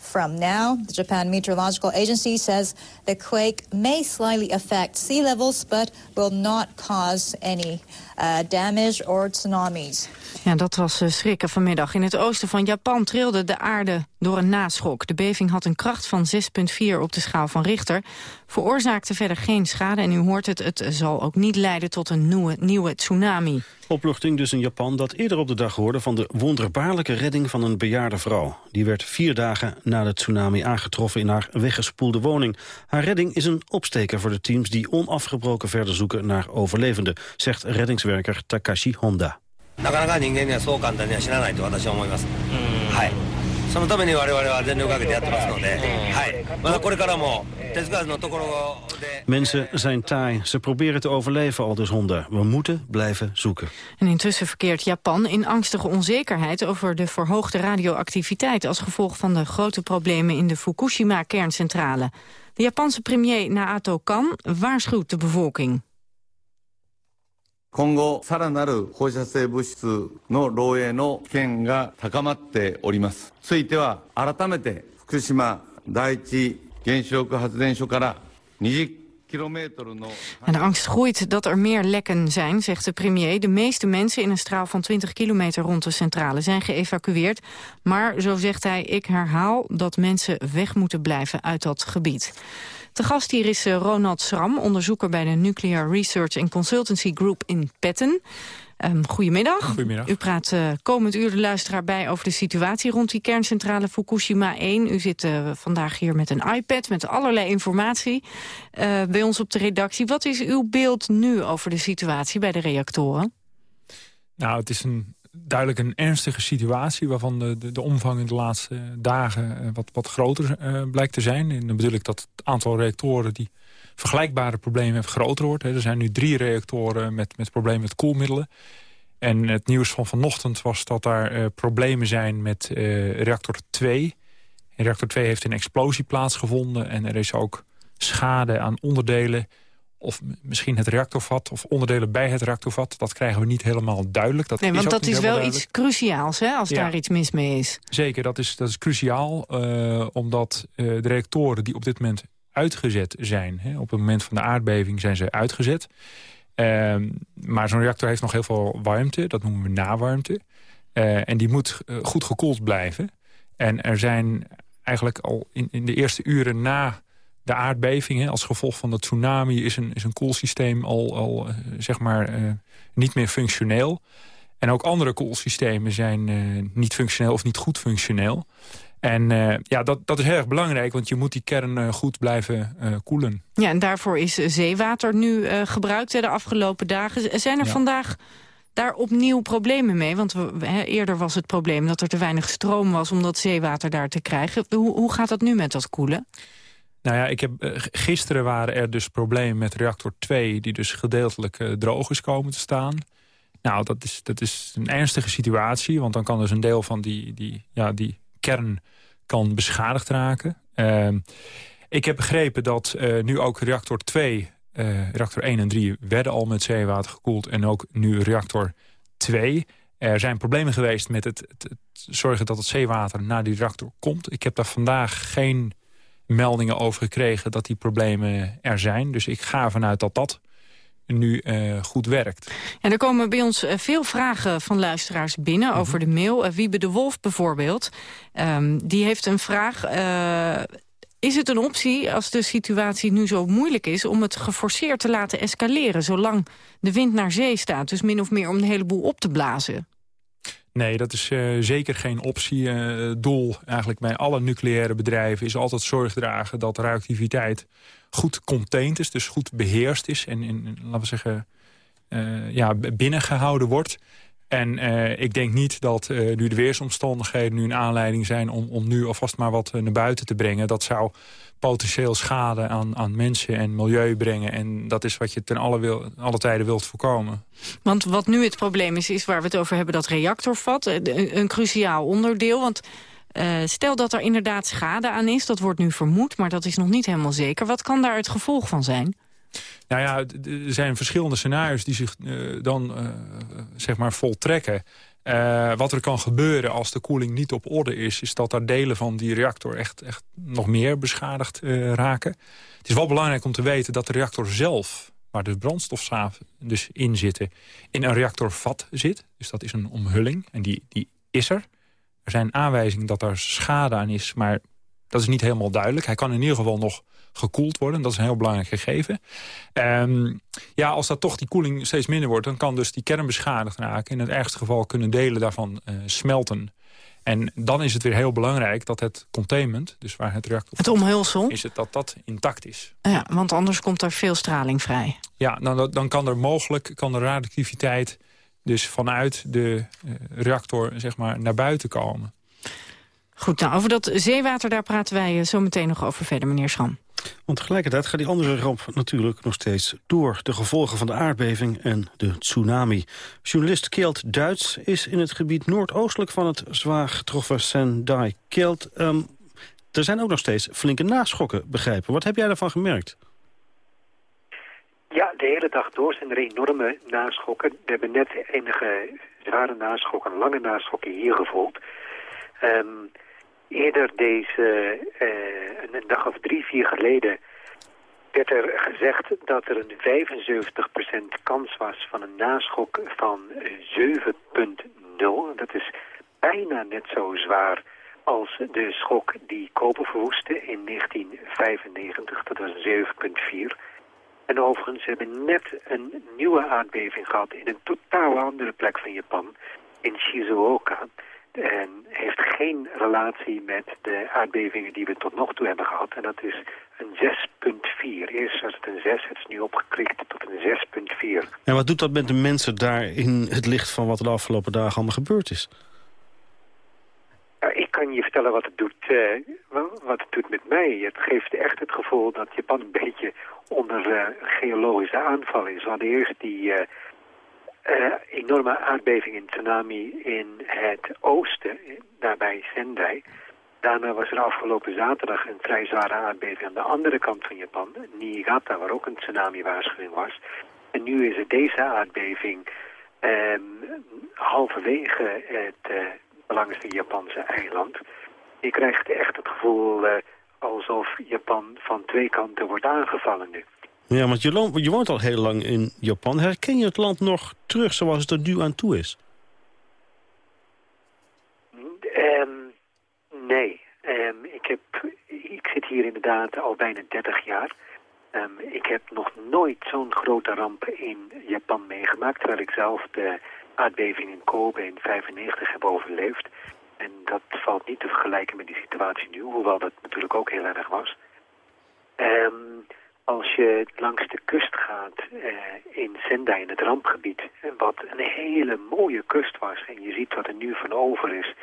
from now. The Japan Meteorological Agency says the quake may slightly affect sea levels, but will not cause any uh, damage or tsunamis. Ja, dat was uh, schrikken vanmiddag. In het oosten van Japan trilde de aarde door een naschok. De beving had een kracht van 6,4 op de schaal van Richter. Veroorzaakte verder geen schade en u hoort het, het zal ook niet leiden tot een nieuwe, nieuwe tsunami. Opluchting dus in Japan dat eerder op de dag hoorde van de wonderbaarlijke redding van een bejaarde vrouw. Die werd vier dagen na de tsunami aangetroffen in haar weggespoelde woning. Haar redding is een opsteker voor de teams die onafgebroken verder zoeken naar overlevenden, zegt Takashi Honda. Mensen zijn taai. Ze proberen te overleven, al dus honden. We moeten blijven zoeken. Intussen verkeert Japan in angstige onzekerheid... over de verhoogde radioactiviteit... als gevolg van de grote problemen in de Fukushima-kerncentrale. De Japanse premier Naato Kan waarschuwt de bevolking. 今後さらなる放射性物質の漏洩の危険が高まっておりますついては改めて福島第一原子力発電所から20 kilometer の En de angst groeit dat er meer lekken zijn, zegt de premier. De meeste mensen in een straal van 20 kilometer rond de centrale zijn geëvacueerd. Maar, zo zegt hij, ik herhaal dat mensen weg moeten blijven uit dat gebied. De gast hier is eh, Ronald Schram, onderzoeker bij de Nuclear Research and Consultancy Group in Petten. Um, goedemiddag. Goedemiddag. U praat uh, komend uur de luisteraar bij over de situatie rond die kerncentrale Fukushima 1. U zit uh, vandaag hier met een iPad met allerlei informatie uh, bij ons op de redactie. Wat is uw beeld nu over de situatie bij de reactoren? Nou, het is een, duidelijk een ernstige situatie... waarvan de, de, de omvang in de laatste dagen wat, wat groter blijkt te zijn. En dan bedoel ik dat het aantal reactoren... die vergelijkbare problemen heeft groter wordt. Er zijn nu drie reactoren met, met problemen met koelmiddelen. En het nieuws van vanochtend was dat daar problemen zijn met reactor 2. In reactor 2 heeft een explosie plaatsgevonden... en er is ook schade aan onderdelen... of misschien het reactorvat of onderdelen bij het reactorvat. Dat krijgen we niet helemaal duidelijk. Dat nee, want is dat is wel duidelijk. iets cruciaals hè, als Ja. daar iets mis mee is. Zeker, dat is, dat is cruciaal. Uh, omdat uh, de reactoren die op dit moment uitgezet zijn... Hè, op het moment van de aardbeving zijn ze uitgezet... Uh, maar zo'n reactor heeft nog heel veel warmte, dat noemen we nawarmte. Uh, en die moet goed gekoeld blijven. En er zijn eigenlijk al in, in de eerste uren na de aardbeving... Hè, als gevolg van de tsunami is een, is een koelsysteem al, al uh, zeg maar, niet meer functioneel. En ook andere koelsystemen zijn niet functioneel of niet goed functioneel. En uh, ja, dat, dat is heel erg belangrijk, want je moet die kern uh, goed blijven uh, koelen. Ja, en daarvoor is zeewater nu gebruikt de afgelopen dagen. Zijn er ja. vandaag daar opnieuw problemen mee? Want we, eerder was het probleem dat er te weinig stroom was om dat zeewater daar te krijgen. Hoe, hoe gaat dat nu met dat koelen? Nou ja, ik heb, gisteren waren er dus problemen met reactor 2... die dus gedeeltelijk droog is komen te staan. Nou, dat is, dat is een ernstige situatie, want dan kan dus een deel van die, die, ja, die kern kan beschadigd raken. Uh, ik heb begrepen dat uh, nu ook reactor 2, uh, reactor 1 en 3... werden al met zeewater gekoeld en ook nu reactor 2. Er zijn problemen geweest met het, zorgen dat het zeewater naar die reactor komt. Ik heb daar vandaag geen meldingen over gekregen dat die problemen er zijn. Dus ik ga vanuit dat dat nu uh, goed werkt. En er komen bij ons uh, veel vragen van luisteraars binnen mm -hmm. over de mail. Uh, Wiebe de Wolf bijvoorbeeld, um, die heeft een vraag... Is het een optie, als de situatie nu zo moeilijk is... om het geforceerd te laten escaleren, zolang de wind naar zee staat? Dus min of meer om een heleboel op te blazen? Nee, dat is uh, zeker geen optie. Uh, doel eigenlijk bij alle nucleaire bedrijven is altijd zorg dragen... dat radioactiviteit goed contained is, dus goed beheerst is... en, in, laten we zeggen, uh, ja, binnengehouden wordt... En ik denk niet dat nu de weersomstandigheden nu een aanleiding zijn... om, om nu alvast maar wat naar buiten te brengen. Dat zou potentieel schade aan, aan mensen en milieu brengen. En dat is wat je ten alle, wil, alle tijden wilt voorkomen. Want wat nu het probleem is, is waar we het over hebben... dat reactorvat, een, een cruciaal onderdeel. Want uh, stel dat er inderdaad schade aan is, dat wordt nu vermoed... maar dat is nog niet helemaal zeker. Wat kan daar het gevolg van zijn? Nou ja, er zijn verschillende scenario's die zich uh, dan uh, zeg maar voltrekken. Uh, wat er kan gebeuren als de koeling niet op orde is... is dat daar delen van die reactor echt, echt nog meer beschadigd raken. Het is wel belangrijk om te weten dat de reactor zelf... waar de brandstofzaven dus in zitten, in een reactorvat zit. Dus dat is een omhulling en die, die is er. Er zijn aanwijzingen dat er schade aan is, maar dat is niet helemaal duidelijk. Hij kan in ieder geval nog gekoeld worden. Dat is een heel belangrijk gegeven. Um, ja, als dat toch die koeling steeds minder wordt... dan kan dus die kern beschadigd raken. In het ergste geval kunnen delen daarvan uh, smelten. En dan is het weer heel belangrijk dat het containment... dus waar het reactor... Het omhulsel? Is het dat dat intact is. Ja, want anders komt er veel straling vrij. Ja, dan, dan kan er mogelijk kan de radioactiviteit... dus vanuit de uh, reactor zeg maar, naar buiten komen. Goed, nou, over dat zeewater daar praten wij eh, zo meteen nog over verder, meneer Scham. Want tegelijkertijd gaat die andere ramp natuurlijk nog steeds door. De gevolgen van de aardbeving en de tsunami. Journalist Kjeld Duits is in het gebied noordoostelijk van het zwaar getroffen Sendai. Kjeld, um, er zijn ook nog steeds flinke naschokken, begrijpen. Wat heb jij daarvan gemerkt? Ja, de hele dag door zijn er enorme naschokken. We hebben net enige zware naschokken, lange naschokken hier gevolgd. Um, Eerder deze, uh, een dag of drie, vier geleden, werd er gezegd dat er een 75% kans was van een naschok van 7.0. Dat is bijna net zo zwaar als de schok die Koper verwoestte in 1995. Dat was 7.4. En overigens hebben net een nieuwe aardbeving gehad in een totaal andere plek van Japan, in Shizuoka en heeft geen relatie met de aardbevingen die we tot nog toe hebben gehad. En dat is een 6.4. Eerst was het een 6, het is nu opgeklikt tot een 6.4. En wat doet dat met de mensen daar in het licht van wat er de afgelopen dagen allemaal gebeurd is? Ja, ik kan je vertellen wat het, doet, uh, wat het doet met mij. Het geeft echt het gevoel dat Japan een beetje onder uh, geologische aanval is. We hadden eerst die... Uh, uh, enorme aardbeving en tsunami in het oosten, daarbij Sendai. Daarna was er afgelopen zaterdag een vrij zware aardbeving aan de andere kant van Japan, Niigata, waar ook een tsunami-waarschuwing was. En nu is het deze aardbeving um, halverwege het uh, belangrijkste Japanse eiland. Je krijgt echt het gevoel alsof Japan van twee kanten wordt aangevallen nu. Ja, want je, je woont al heel lang in Japan. Herken je het land nog terug zoals het er nu aan toe is? Um, nee. Um, ik, heb, ik zit hier inderdaad al bijna 30 jaar. Um, ik heb nog nooit zo'n grote ramp in Japan meegemaakt... terwijl ik zelf de aardbeving in Kobe in 95 heb overleefd. En dat valt niet te vergelijken met die situatie nu, hoewel dat natuurlijk ook heel erg was. Um, als je langs de kust gaat uh, in Sendai, in het rampgebied, wat een hele mooie kust was, en je ziet wat er nu van over is,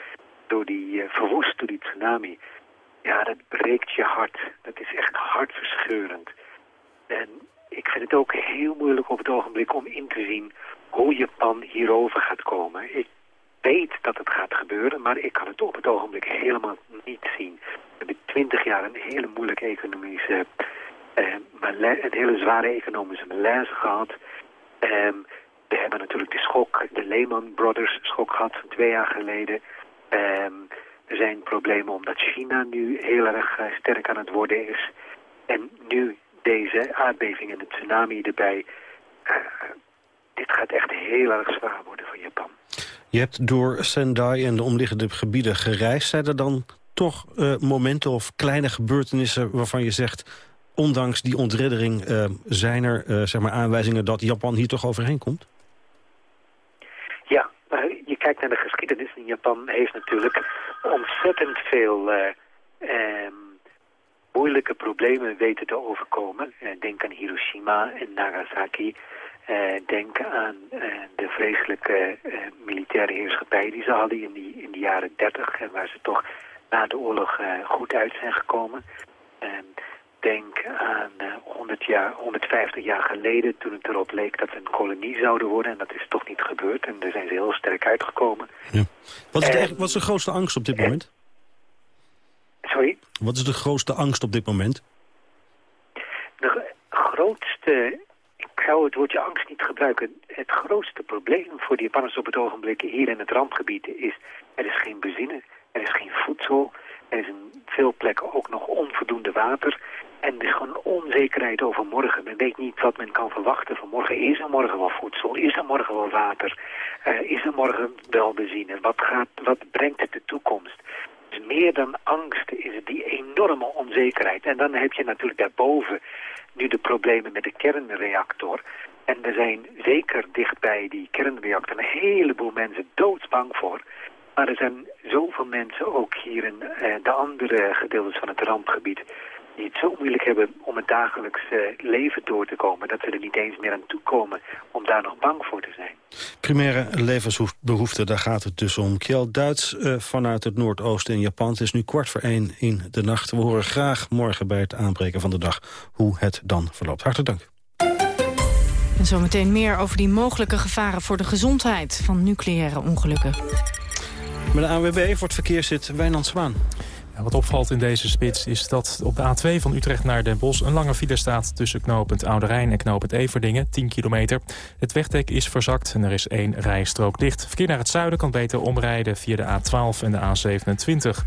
door die uh, verwoest door die tsunami, ja, dat breekt je hart. Dat is echt hartverscheurend. En ik vind het ook heel moeilijk op het ogenblik om in te zien hoe Japan hierover gaat komen. Ik weet dat het gaat gebeuren, maar ik kan het op het ogenblik helemaal niet zien. We hebben twintig jaar een hele moeilijke economische een hele zware economische malaise gehad. Um, we hebben natuurlijk de schok, de Lehman Brothers schok gehad van twee jaar geleden. Um, er zijn problemen omdat China nu heel erg uh, sterk aan het worden is. En nu deze aardbeving en de tsunami erbij. Uh, dit gaat echt heel erg zwaar worden voor Japan. Je hebt door Sendai en de omliggende gebieden gereisd. Zijn er dan toch momenten of kleine gebeurtenissen waarvan je zegt... ondanks die ontreddering uh, zijn er uh, zeg maar aanwijzingen dat Japan hier toch overheen komt? Ja, je kijkt naar de geschiedenis. En Japan heeft natuurlijk ontzettend veel ehm, moeilijke problemen weten te overkomen. denk aan Hiroshima en Nagasaki... Denk aan de vreselijke militaire heerschappij die ze hadden in die, in de jaren 30 en waar ze toch na de oorlog goed uit zijn gekomen. Denk aan 100 jaar, 150 jaar geleden toen het erop leek dat ze een kolonie zouden worden en dat is toch niet gebeurd en daar zijn ze heel sterk uitgekomen. Ja. Wat, is de, wat is de grootste angst op dit moment? Sorry? Wat is de grootste angst op dit moment? De grootste zou het woordje angst niet gebruiken. Het grootste probleem voor de Japanners op het ogenblik hier in het randgebied is... er is geen benzine, er is geen voedsel... er is in veel plekken ook nog onvoldoende water... En er is gewoon onzekerheid over morgen. Men weet niet wat men kan verwachten van morgen. Is er morgen wel voedsel? Is er morgen wel water? Uh, is er morgen wel benzine? Wat, gaat, wat brengt de toekomst? Dus meer dan angst is het die enorme onzekerheid. En dan heb je natuurlijk daarboven nu de problemen met de kernreactor. En er zijn zeker dichtbij die kernreactor een heleboel mensen doodsbang voor. Maar er zijn zoveel mensen ook hier in eh, de andere gedeeltes van het rampgebied het zo moeilijk hebben om het dagelijks uh, leven door te komen... dat ze er niet eens meer aan toe komen om daar nog bang voor te zijn. Primaire levensbehoeften, daar gaat het dus om. Kjell Duits uh, vanuit het Noordoosten in Japan. Het is nu kwart voor één in de nacht. We horen graag morgen bij het aanbreken van de dag hoe het dan verloopt. Hartelijk dank. En zometeen meer over die mogelijke gevaren voor de gezondheid van nucleaire ongelukken. Met de ANWB voor het verkeer zit Wijnand Zwaan wat opvalt in deze spits is dat op de A2 van Utrecht naar Den Bosch... een lange file staat tussen knooppunt Oude Rijn en knooppunt Everdingen, 10 kilometer. Het wegdek is verzakt en er is één rijstrook dicht. Verkeer naar het zuiden kan beter omrijden via de A12 en de A27.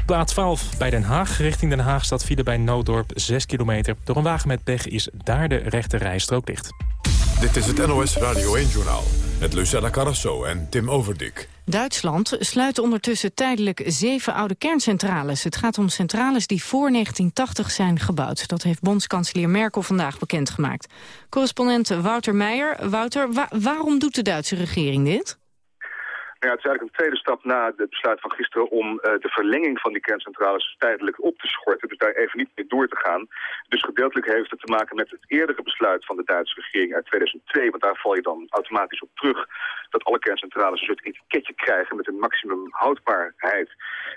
Op de A12 bij Den Haag, richting Den Haag, staat file bij Nooddorp 6 kilometer. Door een wagen met pech is daar de rechte rijstrook dicht. Dit is het NOS Radio 1-journaal met Lucella Carrasso en Tim Overdik. Duitsland sluit ondertussen tijdelijk zeven oude kerncentrales. Het gaat om centrales die voor 1980 zijn gebouwd. Dat heeft bondskanselier Merkel vandaag bekendgemaakt. Correspondent Wouter Meijer. Wouter, waarom doet de Duitse regering dit? Ja, het is eigenlijk een tweede stap na het besluit van gisteren om uh, de verlenging van die kerncentrales tijdelijk op te schorten. Dus daar even niet mee door te gaan. Dus gedeeltelijk heeft het te maken met het eerdere besluit van de Duitse regering uit 2002. Want daar val je dan automatisch op terug dat alle kerncentrales een soort etiketje krijgen met een maximum houdbaarheid.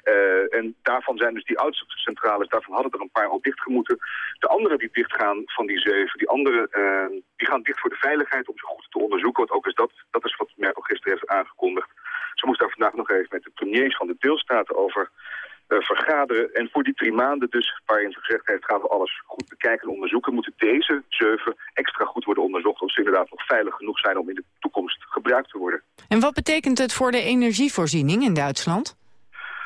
Uh, en daarvan zijn dus die oudste centrales, daarvan hadden er een paar al dichtgemoeten. De andere die dichtgaan van die zeven, die andere, uh, die gaan dicht voor de veiligheid om ze goed te onderzoeken. Want ook is dat, dat is wat Merkel gisteren heeft aangekondigd. Ze moest daar vandaag nog even met de premiers van de deelstaten over uh, vergaderen. En voor die drie maanden dus, waarin ze gezegd heeft, gaan we alles goed bekijken en onderzoeken, moeten deze zeven extra goed worden onderzocht of ze inderdaad nog veilig genoeg zijn om in de toekomst gebruikt te worden. En wat betekent het voor de energievoorziening in Duitsland?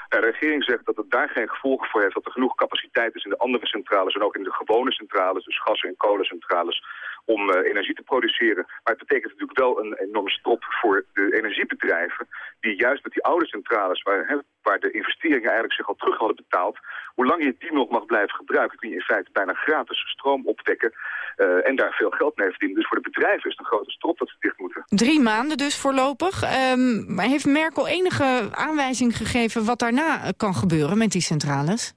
De regering zegt dat het daar geen gevolgen voor heeft, dat er genoeg capaciteit is in de andere centrales en ook in de gewone centrales, dus gas- en kolencentrales, om uh, energie te produceren. Maar het betekent natuurlijk wel een enorme stop voor de energiebedrijven... die juist met die oude centrales, waar, hè, waar de investeringen eigenlijk zich al terug hadden betaald... hoe lang je die nog mag blijven gebruiken... kun je in feite bijna gratis stroom opwekken uh, en daar veel geld mee verdienen. Dus voor de bedrijven is het een grote strop dat ze dicht moeten. Drie maanden dus voorlopig. Um, heeft Merkel enige aanwijzing gegeven wat daarna kan gebeuren met die centrales?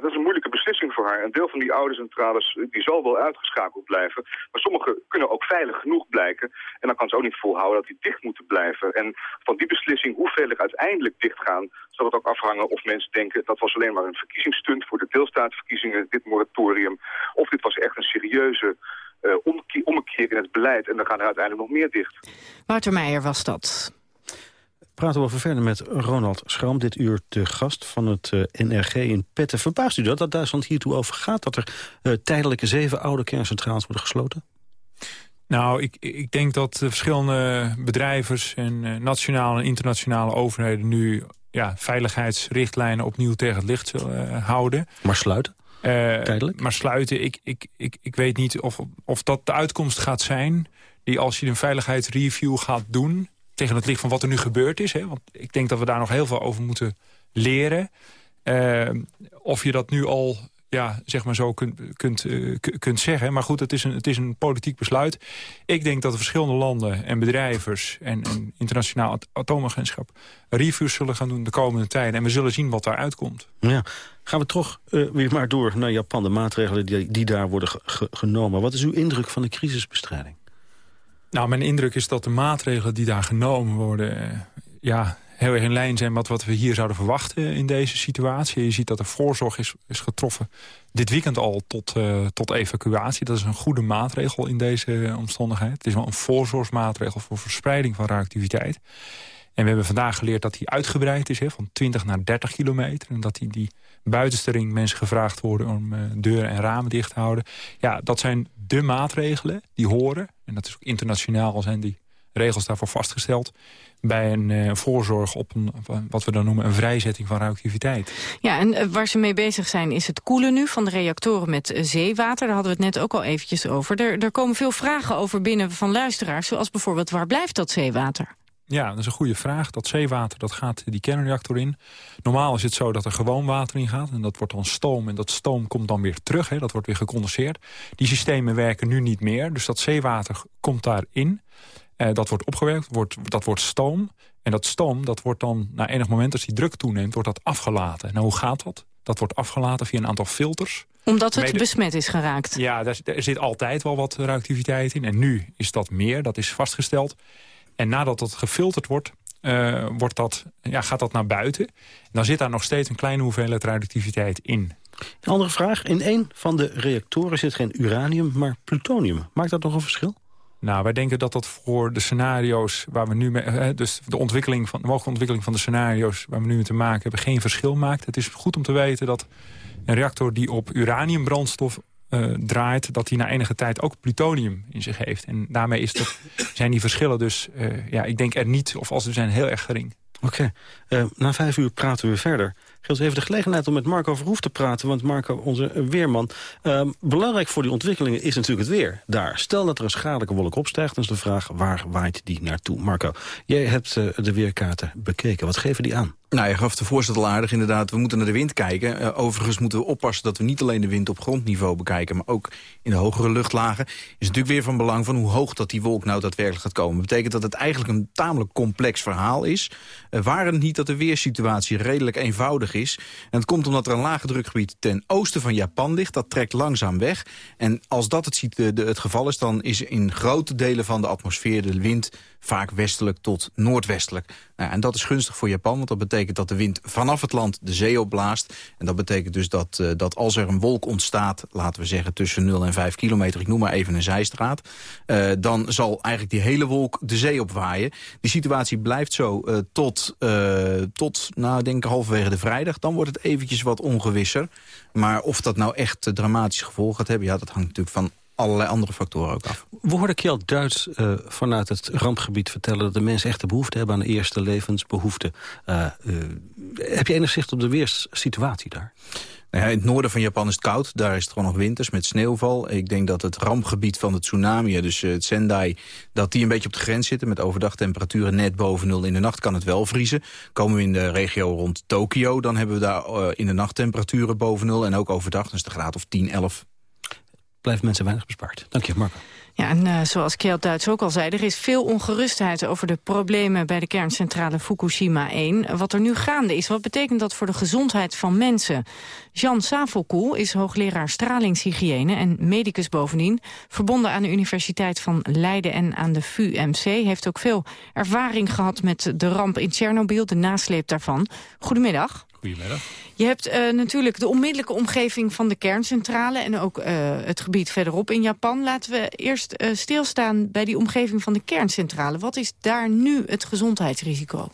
Dat is een moeilijke beslissing voor haar. Een deel van die oude centrales die zal wel uitgeschakeld blijven. Maar sommige kunnen ook veilig genoeg blijken. En dan kan ze ook niet volhouden dat die dicht moeten blijven. En van die beslissing, hoeveel er uiteindelijk dicht gaan... zal het ook afhangen of mensen denken... dat was alleen maar een verkiezingsstunt voor de deelstaatverkiezingen, dit moratorium. Of dit was echt een serieuze uh, omkeer in het beleid. En dan gaan er uiteindelijk nog meer dicht. Wouter Meijer was dat praten we over verder met Ronald Schram. Dit uur de gast van het uh, eh, NRG in Petten. Verbaast u dat, dat Duitsland hiertoe over gaat... dat er uh, tijdelijke zeven oude kerncentrales worden gesloten? Nou, ik, ik denk dat de verschillende bedrijvers... en uh, nationale en internationale overheden... nu ja, veiligheidsrichtlijnen opnieuw tegen het licht zullen houden. Maar sluiten? tijdelijk? Maar sluiten, ik, ik, ik, ik weet niet of, of dat de uitkomst gaat zijn... die als je een veiligheidsreview gaat doen tegen het licht van wat er nu gebeurd is. Hè? Want ik denk dat we daar nog heel veel over moeten leren. Uh, of je dat nu al ja, zeg maar zo kunt, kunt, uh, kunt zeggen. Maar goed, het is, een, het is een politiek besluit. Ik denk dat de verschillende landen en bedrijvers... en, internationaal atoomagentschap reviews zullen gaan doen de komende tijd. En we zullen zien wat daaruit komt. Ja. Gaan we toch uh, weer maar door naar Japan, de maatregelen die, die daar worden genomen. Wat is uw indruk van de crisisbestrijding? Nou, mijn indruk is dat de maatregelen die daar genomen worden... ja, heel erg in lijn zijn met wat we hier zouden verwachten in deze situatie. Je ziet dat er voorzorg is, is getroffen dit weekend al tot, uh, tot evacuatie. Dat is een goede maatregel in deze omstandigheid. Het is wel een voorzorgsmaatregel voor verspreiding van radioactiviteit. En we hebben vandaag geleerd dat die uitgebreid is, hè, van 20 naar 30 kilometer. En dat die, die buitenste ring mensen gevraagd worden om uh, deuren en ramen dicht te houden. Ja, dat zijn de maatregelen die horen. En dat is ook internationaal zijn die regels daarvoor vastgesteld bij een uh, voorzorg op een, wat we dan noemen een vrijzetting van radioactiviteit. Ja, en uh, waar ze mee bezig zijn is het koelen nu van de reactoren met zeewater. Daar hadden we het net ook al eventjes over. Er, er komen veel vragen over binnen van luisteraars, zoals bijvoorbeeld waar blijft dat zeewater? Ja, dat is een goede vraag. Dat zeewater dat gaat die kernreactor in. Normaal is het zo dat er gewoon water in gaat. En dat wordt dan stoom. En dat stoom komt dan weer terug. Hè, dat wordt weer gecondenseerd. Die systemen werken nu niet meer. Dus dat zeewater komt daarin. Uh, dat wordt opgewerkt, wordt, dat wordt stoom. En dat stoom, dat wordt dan na enig moment, als die druk toeneemt, wordt dat afgelaten. Nou, hoe gaat dat? Dat wordt afgelaten via een aantal filters. Omdat het besmet is geraakt? Ja, daar, er zit altijd wel wat radioactiviteit in. En nu is dat meer, dat is vastgesteld. En nadat dat gefilterd wordt, uh, wordt dat, ja, gaat dat naar buiten. Dan zit daar nog steeds een kleine hoeveelheid radioactiviteit in. Een andere vraag. In een van de reactoren zit geen uranium, maar plutonium. Maakt dat nog een verschil? Nou, wij denken dat dat voor de scenario's waar we nu mee... dus de, ontwikkeling van, de mogelijke ontwikkeling van de scenario's waar we nu mee te maken hebben... geen verschil maakt. Het is goed om te weten dat een reactor die op uraniumbrandstof uh, draait... dat die na enige tijd ook plutonium in zich heeft. En daarmee is dat, zijn die verschillen dus... Uh, ja, ik denk er niet, of als ze zijn, heel erg gering. Oké. Okay. Uh, na vijf uur praten we verder geldt even de gelegenheid om met Marco Verhoef te praten. Want Marco, onze weerman... Uh, belangrijk voor die ontwikkelingen is natuurlijk het weer daar. Stel dat er een schadelijke wolk opstijgt, dan is de vraag... waar waait die naartoe? Marco, jij hebt de weerkaarten bekeken. Wat geven die aan? Nou, je gaf de voorstel al aardig inderdaad. We moeten naar de wind kijken. Uh, overigens moeten we oppassen dat we niet alleen de wind op grondniveau bekijken... maar ook in de hogere luchtlagen. Is natuurlijk weer van belang van hoe hoog dat die wolk nou daadwerkelijk gaat komen. Dat betekent dat het eigenlijk een tamelijk complex verhaal is. Uh, waren het niet dat de weersituatie redelijk eenvoudig is. En het komt omdat er een lage drukgebied ten oosten van Japan ligt. Dat trekt langzaam weg. En als dat het, het geval is, dan is in grote delen van de atmosfeer de wind vaak westelijk tot noordwestelijk. Nou, en dat is gunstig voor Japan, want dat betekent dat de wind vanaf het land de zee opblaast. En dat betekent dus dat, uh, dat als er een wolk ontstaat, laten we zeggen tussen 0 en 5 kilometer, ik noem maar even een zijstraat, uh, dan zal eigenlijk die hele wolk de zee opwaaien. Die situatie blijft zo uh, tot, tot, nou denk ik halverwege de vrijdag. Dan wordt het eventjes wat ongewisser. Maar of dat nou echt dramatische gevolgen gaat hebben, ja, dat hangt natuurlijk van allerlei andere factoren ook af. We hoorden Kjell Duits uh, vanuit het rampgebied vertellen... dat de mensen echt de behoefte hebben aan de eerste levensbehoeften. Uh, uh, heb je enig zicht op de weerssituatie daar? Nou ja, in het noorden van Japan is het koud. Daar is het gewoon nog winters met sneeuwval. Ik denk dat het rampgebied van het tsunami, dus het Sendai... dat die een beetje op de grens zitten met overdag temperaturen net boven nul. In de nacht kan het wel vriezen. Komen we in de regio rond Tokio, dan hebben we daar in de nacht temperaturen boven nul. En ook overdag, dus de graad of 10, 11 blijven mensen weinig bespaard. Dank je, Marco. Ja, en uh, zoals Kjeld Duits ook al zei, er is veel ongerustheid over de problemen bij de kerncentrale Fukushima 1. Wat er nu gaande is, wat betekent dat voor de gezondheid van mensen? Jan Savelkoel is hoogleraar stralingshygiëne en medicus bovendien. Verbonden aan de Universiteit van Leiden en aan de VUMC. Heeft ook veel ervaring gehad met de ramp in Tsjernobyl, de nasleep daarvan. Goedemiddag. Goedemiddag. Je hebt uh, natuurlijk de onmiddellijke omgeving van de kerncentrale... en ook uh, het gebied verderop in Japan. Laten we eerst uh, stilstaan bij die omgeving van de kerncentrale. Wat is daar nu het gezondheidsrisico?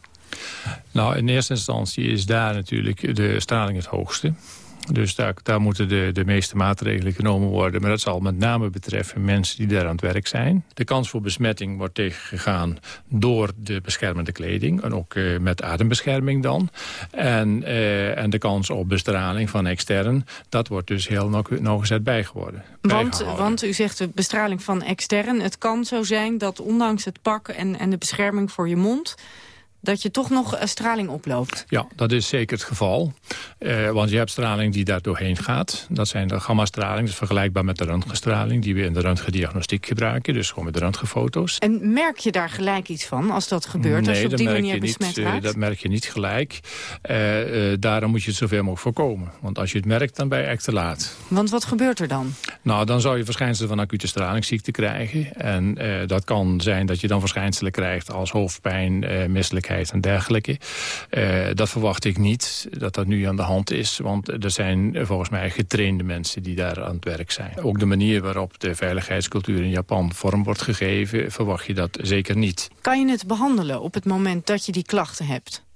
Nou, in eerste instantie is daar natuurlijk de straling het hoogste. Dus daar, daar moeten de, de meeste maatregelen genomen worden. Maar dat zal met name betreffen mensen die daar aan het werk zijn. De kans voor besmetting wordt tegengegaan door de beschermende kleding. En ook uh, met adembescherming dan. En, uh, en de kans op bestraling van extern, dat wordt dus heel nauwgezet bijgeworden. Want, want u zegt de bestraling van extern. Het kan zo zijn dat ondanks het pak en, en de bescherming voor je mond dat je toch nog straling oploopt. Ja, dat is zeker het geval. want je hebt straling die daar doorheen gaat. Dat zijn de gamma-straling, dat is vergelijkbaar met de röntgenstraling... die we in de röntgendiagnostiek gebruiken, dus gewoon met de röntgenfoto's. En merk je daar gelijk iets van als dat gebeurt, nee, als je op die manier besmet niet, raakt? dat merk je niet gelijk. daarom moet je het zoveel mogelijk voorkomen. Want als je het merkt, dan ben je echt te laat. Want wat gebeurt er dan? Nou, dan zou je verschijnselen van acute stralingsziekte krijgen. En uh, dat kan zijn dat je dan verschijnselen krijgt als hoofdpijn, uh, en dergelijke. Uh, dat verwacht ik niet, dat dat nu aan de hand is. Want er zijn volgens mij getrainde mensen die daar aan het werk zijn. Ook de manier waarop de veiligheidscultuur in Japan vorm wordt gegeven... verwacht je dat zeker niet. Kan je het behandelen op het moment dat je die klachten hebt?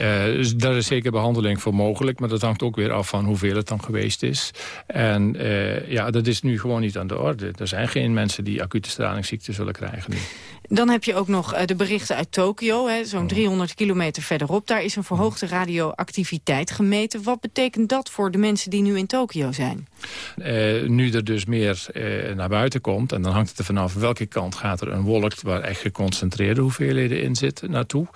Uh, dus daar is zeker behandeling voor mogelijk. Maar dat hangt ook weer af van hoeveel het dan geweest is. En uh, ja, dat is nu gewoon niet aan de orde. Er zijn geen mensen die acute stralingsziekte zullen krijgen nu. Dan heb je ook nog uh, de berichten uit Tokio, zo'n 300 kilometer verderop. Daar is een verhoogde radioactiviteit gemeten. Wat betekent dat voor de mensen die nu in Tokio zijn? Uh, nu er dus meer uh, naar buiten komt, en dan hangt het er vanaf welke kant gaat er een wolk waar echt geconcentreerde hoeveelheden in zitten naartoe,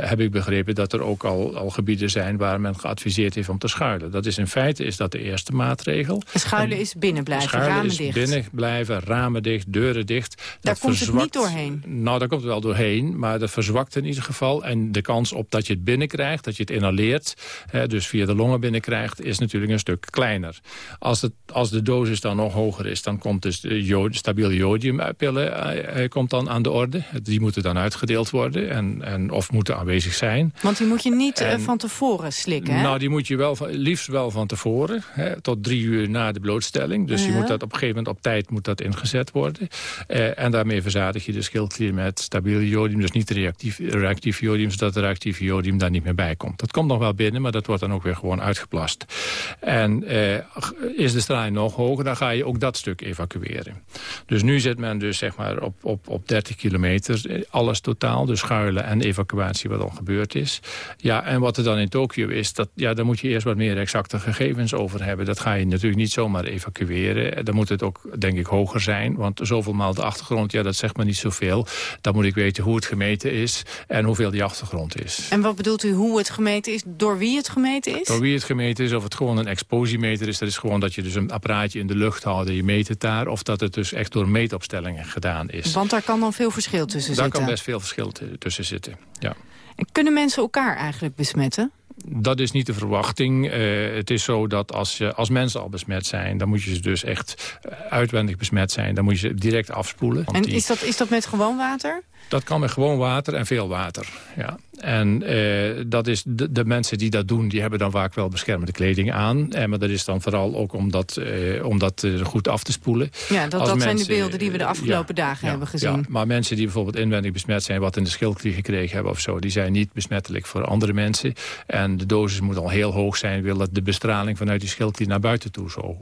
heb ik begrepen dat er ook al, al gebieden zijn waar men geadviseerd heeft om te schuilen. Dat is in feite is dat de eerste maatregel. schuilen en, is binnen blijven, schuilen ramen is dicht. binnen blijven, ramen dicht, deuren dicht. Daar dat komt verzwakt, het niet doorheen. Nou, daar komt het wel doorheen, maar dat verzwakt in ieder geval. En de kans op dat je het binnenkrijgt, dat je het inhaleert, hè, dus via de longen binnenkrijgt, is natuurlijk een stuk kleiner. Als, het, als de dosis dan nog hoger is, dan komt dus de jod, stabiele jodiumpillen uh, uh, komt dan aan de orde. Die moeten dan uitgedeeld worden en, en, of moeten aanwezig zijn. Want die moet je niet en, van tevoren slikken, hè? Nou, die moet je wel, liefst wel van tevoren, hè, tot drie uur na de blootstelling. Dus -huh. je moet dat op een gegeven moment op tijd moet dat ingezet worden. Uh, en daarmee verzadig je de schildklier met stabiel jodium, dus niet reactief, reactief jodium, zodat de reactieve jodium daar niet meer bij komt. Dat komt nog wel binnen, maar dat wordt dan ook weer gewoon uitgeplast. En is de straling nog hoger, dan ga je ook dat stuk evacueren. Dus nu zit men dus zeg maar op, op, op 30 kilometer, alles totaal, dus schuilen en evacuatie wat al gebeurd is. Ja, en wat er dan in Tokio is, dat, ja, daar moet je eerst wat meer exacte gegevens over hebben. Dat ga je natuurlijk niet zomaar evacueren. Dan moet het ook, denk ik, hoger zijn, want zoveel maal de achtergrond, ja, dat zegt me niet zoveel. Dan moet ik weten hoe het gemeten is en hoeveel die achtergrond is. En wat bedoelt u hoe het gemeten is? Door wie het gemeten is? Door wie het gemeten is, of het gewoon een exposiemeter is. Dat is gewoon dat je dus een apparaatje in de lucht houdt en je meet het daar. Of dat het dus echt door meetopstellingen gedaan is. Want daar kan dan veel verschil tussen daar zitten? Daar kan best veel verschil tussen zitten, ja. En kunnen mensen elkaar eigenlijk besmetten? Dat is niet de verwachting. Uh, het is zo dat als, je, als mensen al besmet zijn... dan moet je ze dus echt uitwendig besmet zijn. Dan moet je ze direct afspoelen. En die... is, dat, is dat met gewoon water? Dat kan met gewoon water en veel water, ja. En uh, dat is de, de, mensen die dat doen, die hebben dan vaak wel beschermende kleding aan. En, maar dat is dan vooral ook om dat, uh, om dat goed af te spoelen. Ja, dat, dat mensen, zijn de beelden die we de afgelopen ja, dagen ja, hebben gezien. Ja, maar mensen die bijvoorbeeld inwendig besmet zijn, wat in de schildklier gekregen hebben of zo, die zijn niet besmettelijk voor andere mensen. En de dosis moet al heel hoog zijn, wil dat de bestraling vanuit die schildklier naar buiten toe zo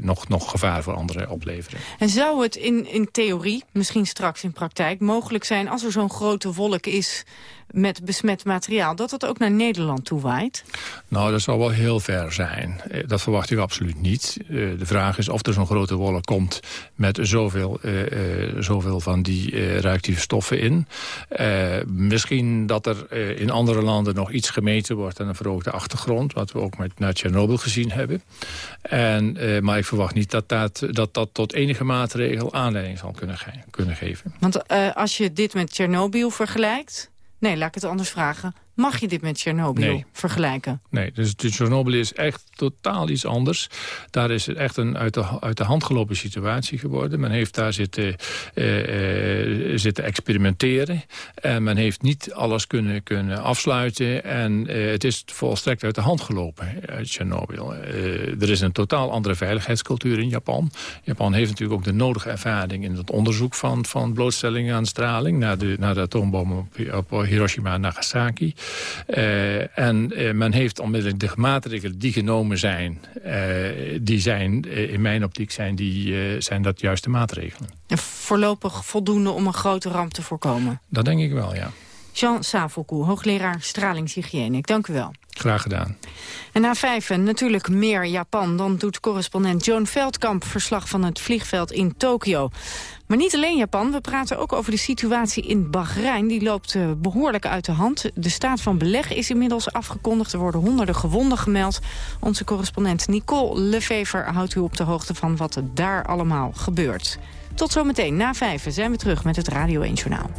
nog, nog gevaar voor anderen opleveren. En zou het in, in theorie, misschien straks in praktijk, mogelijk zijn als er zo'n grote wolk is met besmet materiaal, dat het ook naar Nederland toe waait? Nou, dat zou wel heel ver zijn. Dat verwacht ik absoluut niet. De vraag is of er zo'n grote wolk komt met zoveel, uh, zoveel van die reactieve stoffen in. misschien dat er in andere landen nog iets gemeten wordt aan een verhoogde achtergrond, wat we ook met naar Tsjernobyl gezien hebben. En, maar ik verwacht niet dat dat, dat dat tot enige maatregel aanleiding zal kunnen, ge kunnen geven. Want als je dit met Tsjernobyl vergelijkt... Nee, laat ik het anders vragen. Mag je dit met Tsjernobyl nee. vergelijken? Nee, dus Tsjernobyl is echt totaal iets anders. Daar is het echt een uit de, uit de hand gelopen situatie geworden. Men heeft daar zitten, uh, uh, zitten experimenteren. En men heeft niet alles kunnen, kunnen afsluiten. En uh, het is volstrekt uit de hand gelopen uit Tsjernobyl. er is een totaal andere veiligheidscultuur in Japan. Japan heeft natuurlijk ook de nodige ervaring in het onderzoek van, van blootstelling aan straling. Na de, na de atoombom op, op Hiroshima en Nagasaki. Uh, en uh, men heeft onmiddellijk de maatregelen die genomen zijn... Uh, die zijn, in mijn optiek zijn, die, zijn dat juiste maatregelen. En voorlopig voldoende om een grote ramp te voorkomen? Dat denk ik wel, ja. Jean Savokou, hoogleraar stralingshygiëne. Ik dank u wel. Graag gedaan. En na vijf natuurlijk meer Japan. Dan doet correspondent Joan Veldkamp verslag van het vliegveld in Tokio. Maar niet alleen Japan, we praten ook over de situatie in Bahrein. Die loopt uh, behoorlijk uit de hand. De staat van beleg is inmiddels afgekondigd. Er worden honderden gewonden gemeld. Onze correspondent Nicole Lefever houdt u op de hoogte van wat daar allemaal gebeurt. Tot zometeen, na vijf zijn we terug met het Radio 1 Journaal.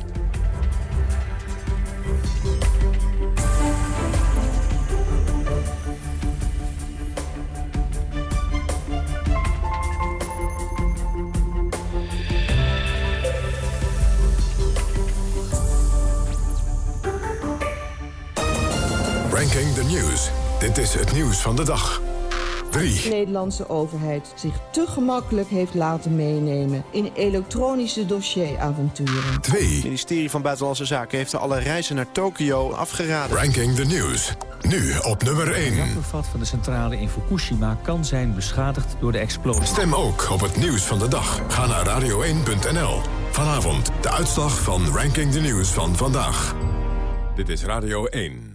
Ranking the News. Dit is het nieuws van de dag. 3. De Nederlandse overheid zich te gemakkelijk heeft laten meenemen... in elektronische dossieravonturen. 2. Het ministerie van Buitenlandse Zaken heeft alle reizen naar Tokio afgeraden. Ranking the News. Nu op nummer 1. Het reactorvat van de centrale in Fukushima kan zijn beschadigd door de explosie. Stem ook op het nieuws van de dag. Ga naar radio1.nl. Vanavond de uitslag van Ranking the News van vandaag. Dit is Radio 1.